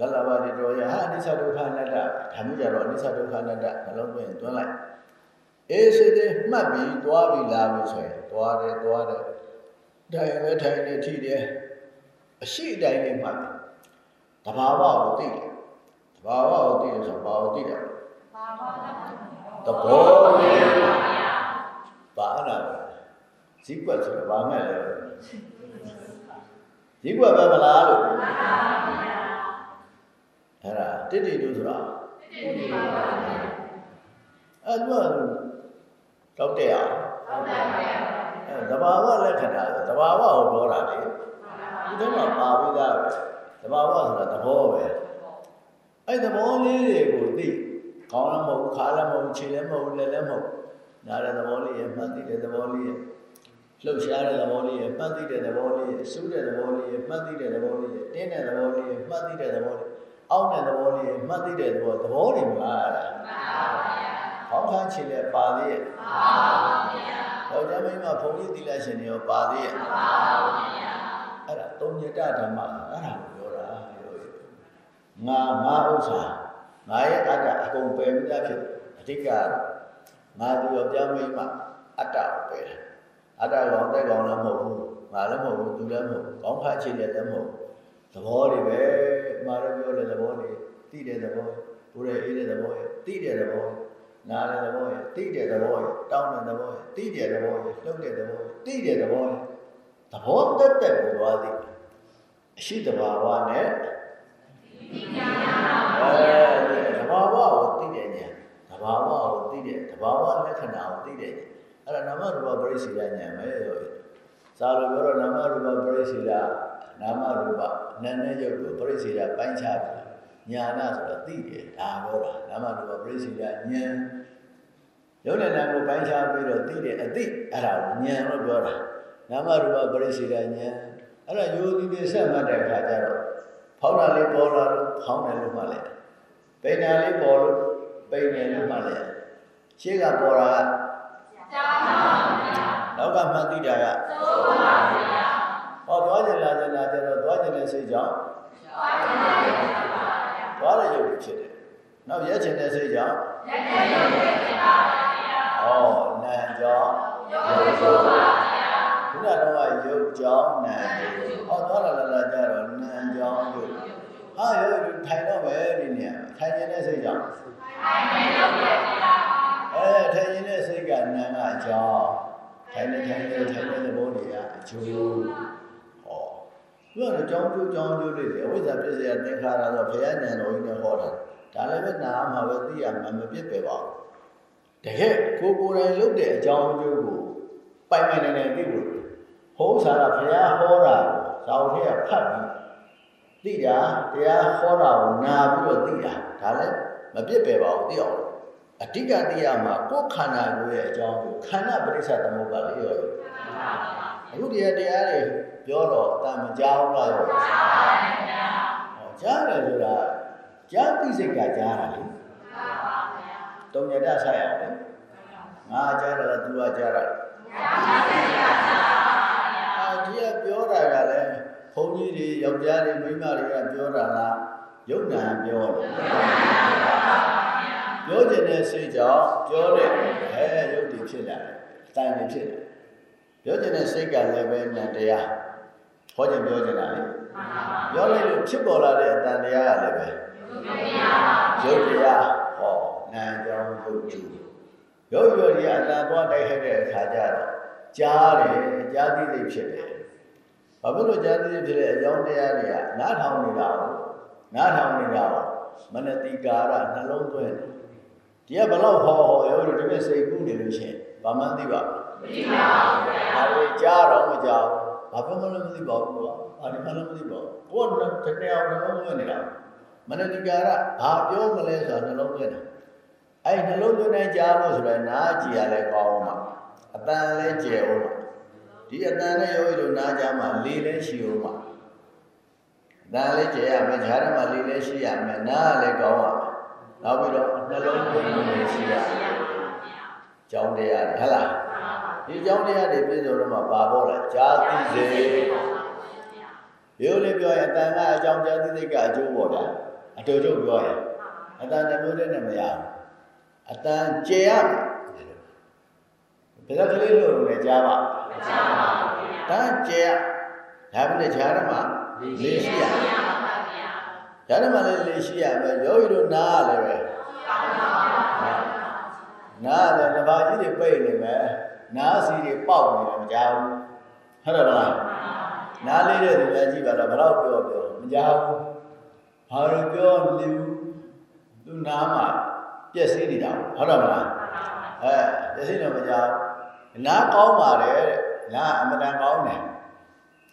လလဘာတွေတော်ရဟာအနိစ္စဒုက္ခအနတ္တဒါမျိုးကြတော့အနိစ္စဒုက္ခအနတ္တနှလုံးသွင်းသွင်းလိုက်။အေးစိတ်တွေမှတ်ပြီးသွားပြီးလာပြီးဆိုရင်သွားတယ်သွားတယ်ထိုင်လည်းထိုင်နေထိတယ်အရှိအတိုင်းလေးမှတ်တယ်တဘာဝကိုသိတယ်တဘာဝကိုသိတယ်ဆိုတော့ဘာကိုသိတယ်ပါပါဗျာသဘောနဲ့ပါဗျာဘာနာလဲ ဇိကွက်ဆိုတော့ဘာမဲ့လဲဇိကွက်ပဲမလားလို့ပါပါဗျာအဲ့ဒါတိတိတို့ဆိုတာဒီပါပါဗျာအဲ့ဒါတောက်တဲ့အောင်ဟုတ်တယ်ဗျာအဲ့တဘာဝလက္ခဏာဆိုတဘာဝကိုပြောတာလေဒီတော့မှပါပြီးသားပဲတဘာဝဆိုတာသဘောပဲအဲ့သဘောလေးတွေကိုသိကောင်းလည်းမဟုတ်ဘူးခါလည်းမဟုတ်ဘူးခြေလည်းမဟုတ်ဘူးလက်လည်းမဟုတ်ဘူးနားတဲ့သဘောလေးရဲ့မှတ်သိတဲ့သဘောလေးရဲ့ လှုပ်ရှားတဲ့သဘောလေးရဲ့မှတ်သိတဲ့သဘောလေးရဲ့စူးတဲ့သဘောလေးရဲ့မှတ်သိတဲ့သဘောလေးရဲ့တင်းတဲ့သဘောလေးရဲ့မှတ်သိတဲ့သဘောလေးအောင်းတဲ့သဘောလေးရဲ့မှတ်သိတဲ့သဘောသဘောတွေမလားအဲ့ဒါပါပါဗျာဟခေါင်းခါချင်တဲ့ပါသေးရဲ့ပါပါဘုရားယောက်ျားမိန်းမဘုံကြီးသီလရှင်တွေရောပါသေးရဲ့ပါပါဘုရားအဲ့ဒါသုံးညတဓမ္မအဲ့ဒါကိုပြောတာရောငါငါဥစ္စာငါရဲ့အတ္တအကုန်ပယ်ပြီးသားဖြစ်အဓိကငါသူယောက်ျားမိန်းမအတ္တကိုပယ်တယ် အတ္တကောင်တက်ကောင်လည်းမဟုတ်ဘူးငါလည်းမဟုတ်ဘူးသူလည်းမဟုတ်ဘူးခေါင်းခါချင်တဲ့လည်းမဟုတ်ဘူးသဘောတွေပဲမှားလို့ပြောတဲ့သဘောတွေသိတဲ့သဘောကိုယ်ရဲ့အေးတဲ့သဘောရဲ့သိတဲ့သဘောနားတဲ့သဘောရဲ့သိတဲ့သဘောရဲ့တောင်းတဲ့သဘောရဲ့သိတဲ့သဘောရဲ့လှုပ်တဲ့သဘောရဲ့သိတဲ့သဘောရဲ့သဘောတက်တက်ကိုသွားသည်အရှိတဘာဝနဲ့အဲဒီတဘာဝကိုသိတဲ့ဉာဏ်တဘာဝကိုသိတဲ့တဘာဝလက္ခဏာကိုသိတဲ့ဉာဏ် အဲ့ဒါနာမရူပပရိစ္ဆေဒဉာဏ်ပဲရောစာလိုပြောတော့နာမရူပပရိစ္ဆေဒနာမရူပနာနဲ့ရုပ်ကိုပရိစ္ဆေဒပိုင်းခြားပြီးညာနာဆိုတော့သိတယ်ဒါပြောတာနာမရူပပရိစ္ဆေဒဉာဏ်ရုပ်နဲ့နာမ်ကိုပိုင်းခြားပြီးတော့သိတယ်အသိအဲ့ဒါကိုဉာဏ်လို့ပြောတာနာမရူပပရိစ္ဆေဒဉာဏ်အဲ့ဒါယောဂီတွေဆက်မှတ်တဲ့အခါကျတော့ဖောင်းတာလေးပေါ်လာလို့ဖောင်းတယ်လို့မှလည်းပိန်တာလေးပေါ်လို့ပိန်တယ်လို့မှလည်းရှေ့ကပေါ်တာကကြားပါ ဗျာနောက်ကမှတ်သိတာကသိုးပါဗျာဟောသွားကြလာကြလာကြတော့သွားကြတဲ့စိတ်ကြောင့်သွားကြတဲ့စိတ်ပါဗျာသွားတဲ့ရုပ်ဖြစ်တယ်နောက်ရက်ချင်တဲ့စိတ်ကြောင့်ရက်တဲ့ရုပ်ဖြစ်ပါဗျာဟောနာကြောင့်ရုပ်ကျိုးပါဗျာခုနကတော့ရုပ်ကြောင့်နာဟောသွားလာလာကြတော့နာကြောင့်ရုပ်ဟာရုပ်ထိုင်တော့ပဲဒီနေရာထိုင်နေတဲ့စိတ်ကြောင့်ထိုင်နေတော့ဖြစ်ပါအဲထိုင်နေတဲ့စိတ်ကနာကအကြောင်း ထိုင်နေထိုင်နေထိုင်နေတဲ့သဘောတွေကအကျိုးဟောသူကတော့ကြောင်းကျိုးကြောင်းကျိုးလေးတွေအဝိဇ္ဇာပြည့်စရာသင်္ခါရဆိုဘုရားဉာဏ်တော်ကြီးနဲ့ဟောတာဒါလည်းပဲနာမှာပဲသိရမှာမပြစ်ပဲပါဘူးတကယ်ကိုကိုယ်တိုင်လုပ်တဲ့အကြောင်းအကျိုးကိုပိုင်ပိုင်နိုင်နိုင်သိလို့ဟောစားတာဘုရားဟောတာဇာဝတိကဖတ်ပြီးသိတာတရားဟောတာကိုနာပြီးတော့သိတာဒါလည်းမပြစ်ပဲပါဘူးသိအောင် အဓိကတရားမှာကိုယ်ခန္ဓာကိုယ်ရဲ့အကြောင်းကိုခန္ဓာပရိစ္ဆသမုပ္ပါလေးရောအခုတရားတရားတွေပြောတော့အတမကြောက်လားရောကြားပါဗျာဟောကြားတယ်ဆိုတာကြားသိစိတ်ကကြားတာလေမှန်ပါဗျာတုံညတဆက်ရအောင်လေငါကြားတယ်လား तू ကကြားတာကြားသိစိတ်ကကြားပါဗျာအဲဒီကပြောတာကလည်းဘုန်းကြီးတွေယောက်ျားတွေမိန်းမတွေကပြောတာလားယုတ်နာပြောတယ် ပြောခြင်းတဲ့စိတ်ကြောင့်ပြောတဲ့အဲရုပ်တည်ဖြစ်လာတယ်အတိုင်းပဲဖြစ်တယ်ပြောခြင်းတဲ့စိတ်ကလည်းပဲဉာဏ်တရားဟောခြင်းပြောခြင်းတာလေပြောလိုက်လို့ဖြစ်ပေါ်လာတဲ့အတန်တရားကလည်းပဲရုပ်တရားဟောနာမ်ကြောင့်ရုပ်ကျူရုပ်ရောဒီအတန်သွားတိုက်ခိုက်တဲ့အခါကျတော့ကြားတယ်ကြားသိသိဖြစ်တယ်ဘာဖြစ်လို့ကြားသိသိဖြစ်တဲ့အကြောင်းတရားတွေကနားထောင်နေတာကိုနားထောင်နေတာကိုမနတိကာရနှလုံးသွင်းတယ် ဒီကဘလောက်ဟောဟောရောဒီမဲ့စိတ်ကူးနေလို့ရှင်ဘာမှမသိပါဘူးမသိပါဘူးဗျာ။ဒါကိုကြားတော့မကြောက်။ဘာမှမလို့မသိပါဘူးကွာ။ဘာမှလည်းမသိပါဘူး။ဘုရားကတကယ်အောင်နှလုံးသွင်းနေတာ။မနတိကာရဘာပြောမလဲဆိုတာနှလုံးသွင်းတာ။အဲ့နှလုံးသွင်းတိုင်းကြားလို့ဆိုတော့နားကြည့်ရလဲကောင်းအောင်ပါ။အတန်လဲကျယ်အောင်ပါ။ဒီအတန်နဲ့ရောလို့နားကြမှာလေးလဲရှိအောင်ပါ။နားလဲကျယ်ရမယ်၊ဈာရမှာလေးလဲရှိရမယ်၊နားလည်းကောင်းရမယ်။ နောက်ပြီးတော့နှလုံးသွင်းလို့ရှိရမယ်။ကြောင်းတရားဟုတ်လား။ဒီကြောင်းတရားတွေပြည့်စုံလို့မှပါပေါ်လာဇာတိစေရိုးလေးပြောရင်အတန်ကအကြောင်းဇာတိစိတ်ကအကျိုးပေါ်တာအတူတူပြောရင်အတန်တစ်မျိုးတည်းနဲ့မရဘူးအတန်ကျေရမယ်ဒါကလေးလို့လည်းကြားပါမကြားပါဘူးဗျာတန်ကျေရဒါပေမဲ့ဈာရမှာလေးရှိရ ပါဗျာဈာရမှာလည်းလေးရှိရမယ်ယောဂီတို့နားလည်းပဲနားလည်းတစ်ပါးကြီးတွေပိတ်နေမယ်နားစီတွေပေါက်နေတယ်မကြောက်ဘူးဟုတ်တယ်မလားနားလေးတဲ့သူလည်းကြည့်ပါတော့ဘယ်တော့ပြောပြောမကြောက်ဘူးဘာလို့ပြောလူသူနားမှာပြက်စီးနေတာဟုတ်တယ်မလားအဲပြက်စီးတော့မကြောက်နားကောင်းပါတယ်တဲ့နားအမတန်ကောင်းတယ်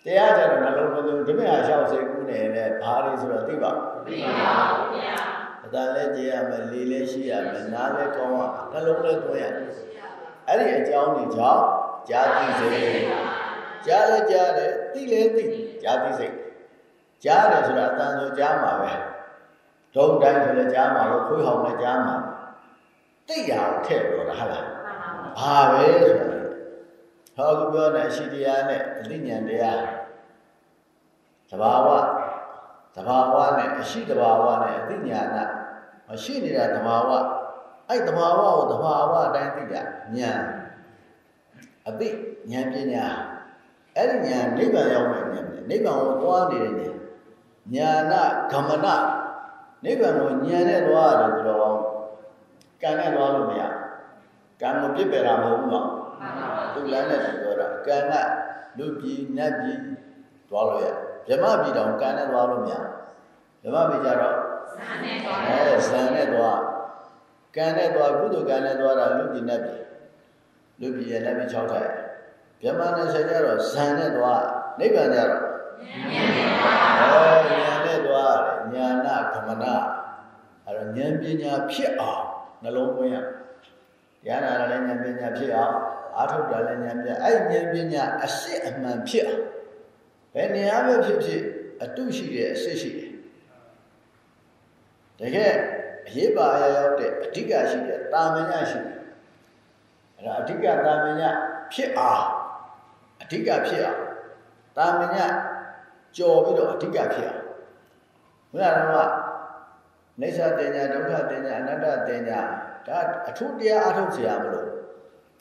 တရားကြတော့နှလုံးသွင်းဓမြဟာလျှောက်စိတ်ကူးနေတယ်ဘာတွေဆိုတော့သိပါသိပါဘူးဗျာအတန်လည်းကြည်ရမယ်လေလည်းရှိရမယ်နားလည်းကောင်းရနှလုံးလည်းသွင်းရအဲ့ဒီအကြောင်းတွေကြောင့်ဇာတိစိတ်ကြားလည်းကြားတယ်သိလည်းသိဇာတိစိတ်ကြားတယ်ဆိုတာအတန်ဆိုကြားမှာပဲဒုံတိုင်းဆိုလည်းကြားမှာလို့ခွေးဟောင်လည်းကြားမှာတိတ်ရအောင်ထည့်ပြောတာဟုတ်လားမှန်ပါပါဘာပဲဆိုတာလေဟောခုပြောတဲ့အရှိတရားနဲ့အသိဉာဏ်တရား သဘာဝသဘာဝနဲ့အရှိသဘာဝနဲ့အသိဉာဏ်နဲ့မရှိနေတာသဘာဝအဲ့သဘာဝကိုသဘာဝအတိုင်းသိတာဉာဏ်အသိဉာဏ်ပညာအဲ့ဒီဉာဏ်နိဗ္ဗာန်ရောက်မဲ့ဉာဏ်နိဗ္ဗာန်ကိုသွားနေတဲ့ဉာဏ်ဉာဏဂမနနိဗ္ဗာန်ကိုဉာဏ်နဲ့သွားရတယ်ဆိုတော့ကံနဲ့သွားလို့မရဘူးကံကိုပြစ်ပယ်တာမဟုတ်ဘူးနော်မှန်ပါပါသူလမ်းနဲ့သူပြောတာကံကလူပြည်နတ်ပြည်သွားလို့ရဗြဟ္မပြည်တောင်ကံနဲ့သွားလို့မရဗြဟ္မပြည်ကြတော့စံနဲ့သွားအဲဇန်နဲ့သွားကံနဲ့သွားကုသိုလ်ကံနဲ့သွားတာလူပြည်နတ်ပြည်လူပြည်ရဲ့နတ်ပြည်6ထပ်ဗြဟ္မနဲ့ဆက်ကြတော့ဇန်နဲ့သွားနိဗ္ဗာန်ကြတော့အဲဉာဏ်နဲ့သွားတယ်ဉာဏကမနာအဲတော့ဉာဏ်ပညာဖြစ်အောင်နှလုံးသွင်းရတရားနာလည်းဉာဏ်ပညာဖြစ်အောင်အာထုတ်တာလည်းဉာဏ်ပညာအဲ့ဉာဏ်ပညာအစစ်အမှန်ဖြစ်အောင်ဘ ယ်နေရာပဲဖြစ်ဖြစ်အတုရှိတယ်အစစ်ရှိတယ်တကယ်အရေးပါရရောက်တဲ့အဓိကရှိတဲ့တာမညရှိတယ်အဲ့ဒါအဓိကတာမညဖြစ်အောင်အဓိကဖြစ်အောင်တာမညကြော်ပြီးတော့အဓိကဖြစ်အောင်ဘုရားတော်ကနေသတင်ညာဒုက္ခတင်ညာအနတ္တတင်ညာဒါအထုတရားအထုတ်စရာမလို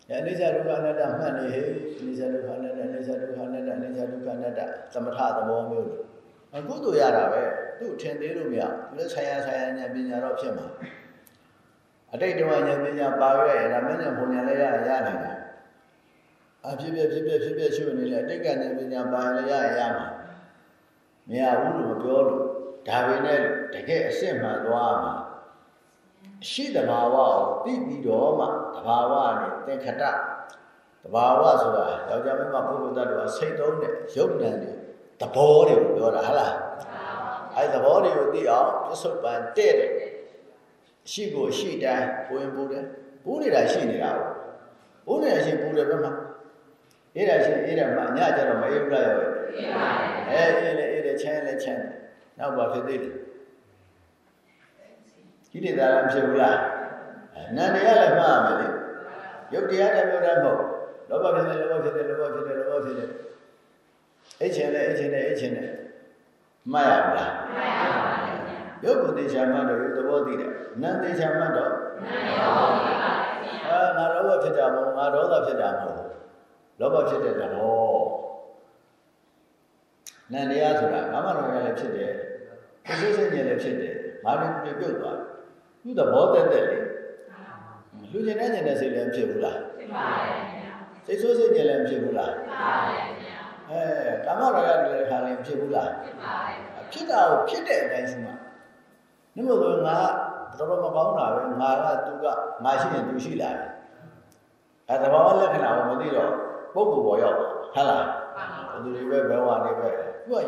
အဲအိစ္ဆဒုက္ခအနတ္တမှတ်နေဟေအိစ္ဆဒုက္ခအနတ္တအိစ္ဆဒုက္ခအနတ္တအိစ္ဆဒုက္ခအနတ္တသမထသဘောမျိုးလို့အခုတို့ရတာပဲသူ့ထင်သေးလို့မရဘူးသူလည်းဆရာဆရာညာပညာတော့ဖြစ်မှာအတိတ်တော်ညာပညာပါခဲ့ရင်ဒါမဉ္ဇဉ်ဘုံညာလည်းရရနိုင်တယ်အဖြစ်ဖြစ်ဖြစ်ဖြစ်ဖြစ်ဖြစ်ရှုနေလေအတိတ်ကညာပညာပါရင်လည်းရရမှာမရဘူးလို့မပြောလို့ဒါပေမဲ့တကယ်အစစ်မှန်သွားမှာ ရှိတဘာဝကိုသိပြီးတော့မှတဘာဝနဲ့သင်္ခတတဘာဝဆိုတာယောက်ျားမင်းမပုဂ္ဂိုလ်တ attva စိတ်သုံးတဲ့ရုပ်တံတွေသဘောတွေကိုပြောတာဟုတ်လားအဲဒီသဘောတွေကိုသိအောင်ပစ္စုပန်တဲ့တဲ့အရှိကိုရှိတိုင်းပူရင်ပူတယ်ပူနေတာရှိနေတာကိုပူနေတာရှိပူတယ်ဘယ်မှာအေးတာရှိအေးတာမှညကျတော့မအေးဘူးလားရောအဲအေးလေအေးတယ်ချမ်းလေချမ်းတယ်နောက်ပါဖြစ်သေးတ ယ်ကိလေသာလည်းဖြစ်ဘူးလားနန္တရားလည်းမှားမယ်လေရုပ်တရားတစ်မျိုးတည်းမဟုတ်လောဘဖြစ်တယ်လောဘဖြစ်တယ်လောဘဖြစ်တယ်လောဘဖြစ်တယ်အိတ်ချင်တယ်အိတ်ချင်တယ်အိတ်ချင်တယ်မှားရမလားမှန်ပါပါရုပ်ကိုသိချာမှတ်တော့ရုပ်သဘောသိတယ်နာမ်သိချာမှတ်တော့မှန်ပါပါအာငါလောဘဖြစ်တာမဟုတ်ငါဒေါသဖြစ်တာမဟုတ်လောဘဖြစ်တဲ့သဘောနန္တရားဆိုတာကာမရောဂလည်းဖြစ်တယ်ပစ္စုစိတ်ဉာဏ်လည်းဖြစ်တယ်မာနပြုတ်ပြုတ်သွားတယ် သူသဘောတက်တက်လေလူကျင်တဲ့ဉာဏ်နဲ့စိတ်လည်းဖြစ်ဘူးလားဖြစ်ပါတယ်စိတ်ဆိုးစိတ်ဉာဏ်လည်းဖြစ်ဘူးလားဖြစ်ပါတယ်အဲကာမရောဂလည်းခါလည်းဖြစ်ဘူးလားဖြစ်ပါတယ်ဖြစ်တာကိုဖြစ်တဲ့အတိုင်းရှိမှာနိမို့ဆိုငါတော်တော်မကောင်းတာပဲငါကသူကငါရှိရင်သူရှိလာတယ်အဲသဘာဝလက္ခဏာကိုမသိတော့ပုဂ္ဂိုလ်ပေါ်ရောက်ဟုတ်လားမှန်ပါပါသူတွေပဲဘဝနေပဲသူက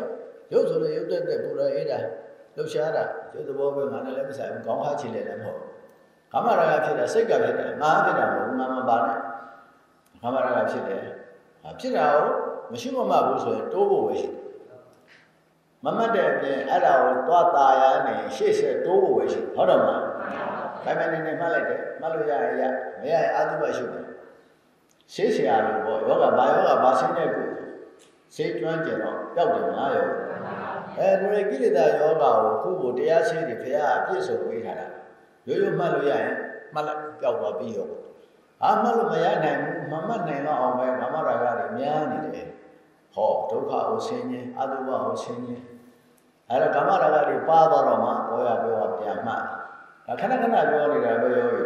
ရုပ်ဆိုလည်းရုပ်တက်တက်ပူရအေးတာ လှုပ်ရှားတာရုပ်သဘောပဲငါနဲ့လည်းမဆိုင်ဘူးကောင်းဟာချင်တယ်လည်းမဟုတ်ကာမရာဂဖြစ်တာစိတ်ကဖြစ်တာငါဖြစ်တာမဟုတ်ငါမပါနဲ့ကာမရာဂဖြစ်တယ်ဖြစ်တာကိုမရှိမမှတ်ဘူးဆိုရင်တိုးဖို့ပဲရှိတယ်မမှတ်တဲ့အပြင်အဲ့ဒါကိုသွားตาရနေရှေ့ဆက်တိုးဖို့ပဲရှိဟုတ်တယ်မလားမှန်ပါပါဒါပေမဲ့နေမှတ်လိုက်တယ်မှတ်လို့ရရင်ရမရရင်အာသုဘရှုတယ်ရှေးဆရာလို့ပေါ့ယောဂဘာယောဂဘာဆင်းတဲ့ကို စေကျွမ်းကျင်တော့ပျောက်တယ်မလားယောအဲဒါရကိလေသာယောဂကိုခုကိုတရားရှင်းတယ်ဖရာအပြည့်စုံပေးထားတာရိုးရိုးမှတ်လို့ရရင်မှတ်လိုက်ပျောက်သွားပြီးရောအာမှတ်လို့မရနိုင်ဘူးမမှတ်နိုင်တော့အောင်ပဲဓမ္မရာဂတွေများနေတယ်ဟောဒုက္ခကိုဆင်းခြင်းအတုပကိုဆင်းခြင်းအဲဒါဓမ္မရာဂတွေပါသွားတော့မှဘောရပြောပြန်မှတ်ဒါခဏခဏပြောနေတာပဲရောရ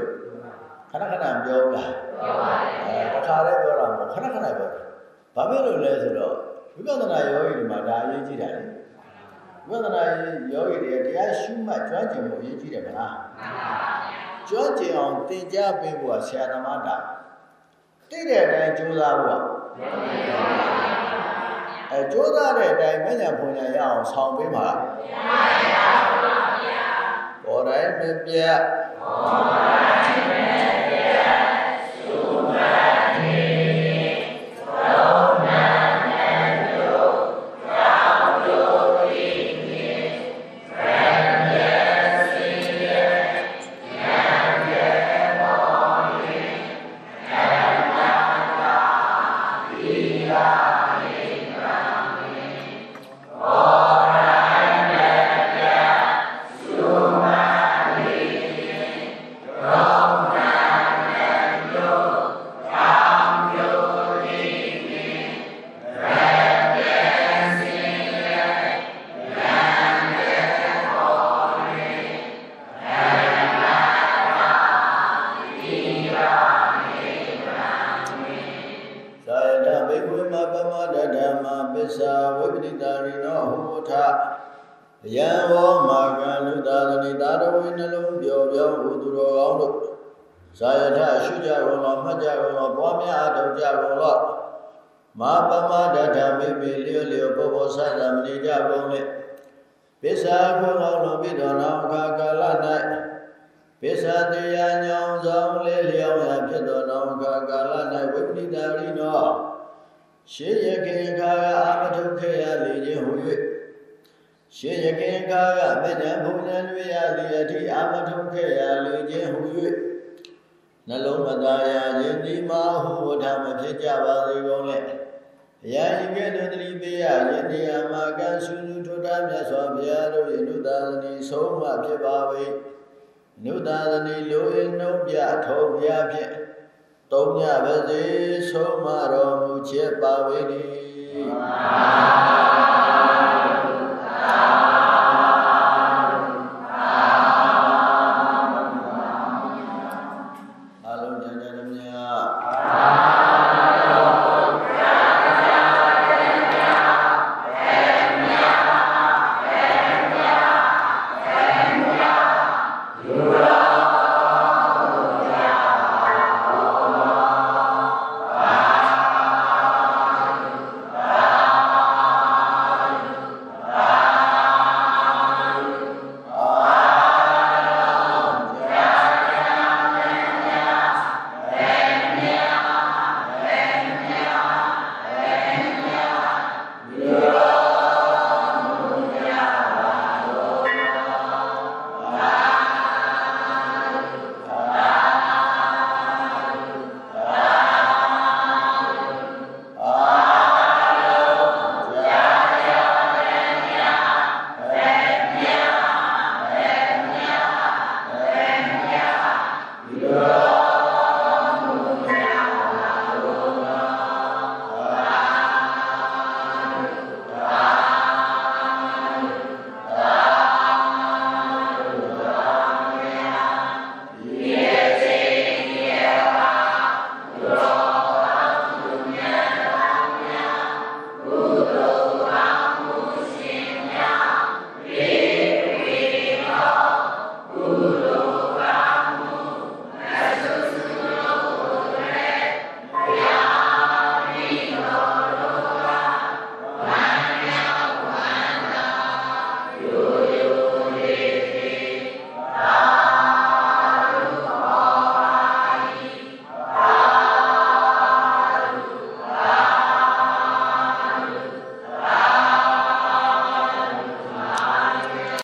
ခဏခဏပြောလားပြောပါတယ်အဲတစ်ခါလည်းပြောတာမဟုတ်ခဏခဏပြောတယ်ဘာဖြစ်လို့လဲဆိုတော့ ဝိပဿနာယောဂီတွေမှာဒါအရေးကြီးတာလေဝိပဿနာယောဂီတွေတရားရှုမှတ်ကြွကျင်ဖို့အရေးကြီးတယ်မလားမှန်ပါပါကြွကျင်အောင်သင်ကြားပေးဖို့ကဆရာသမားတာတိတ်တဲ့အတိုင်းကြိုးစားဖို့ကအဲကြိုးစားတဲ့အတိုင်းမညာပုံညာရအောင်ဆောင်ပေးပါပေါ်တိုင်းမပြတ်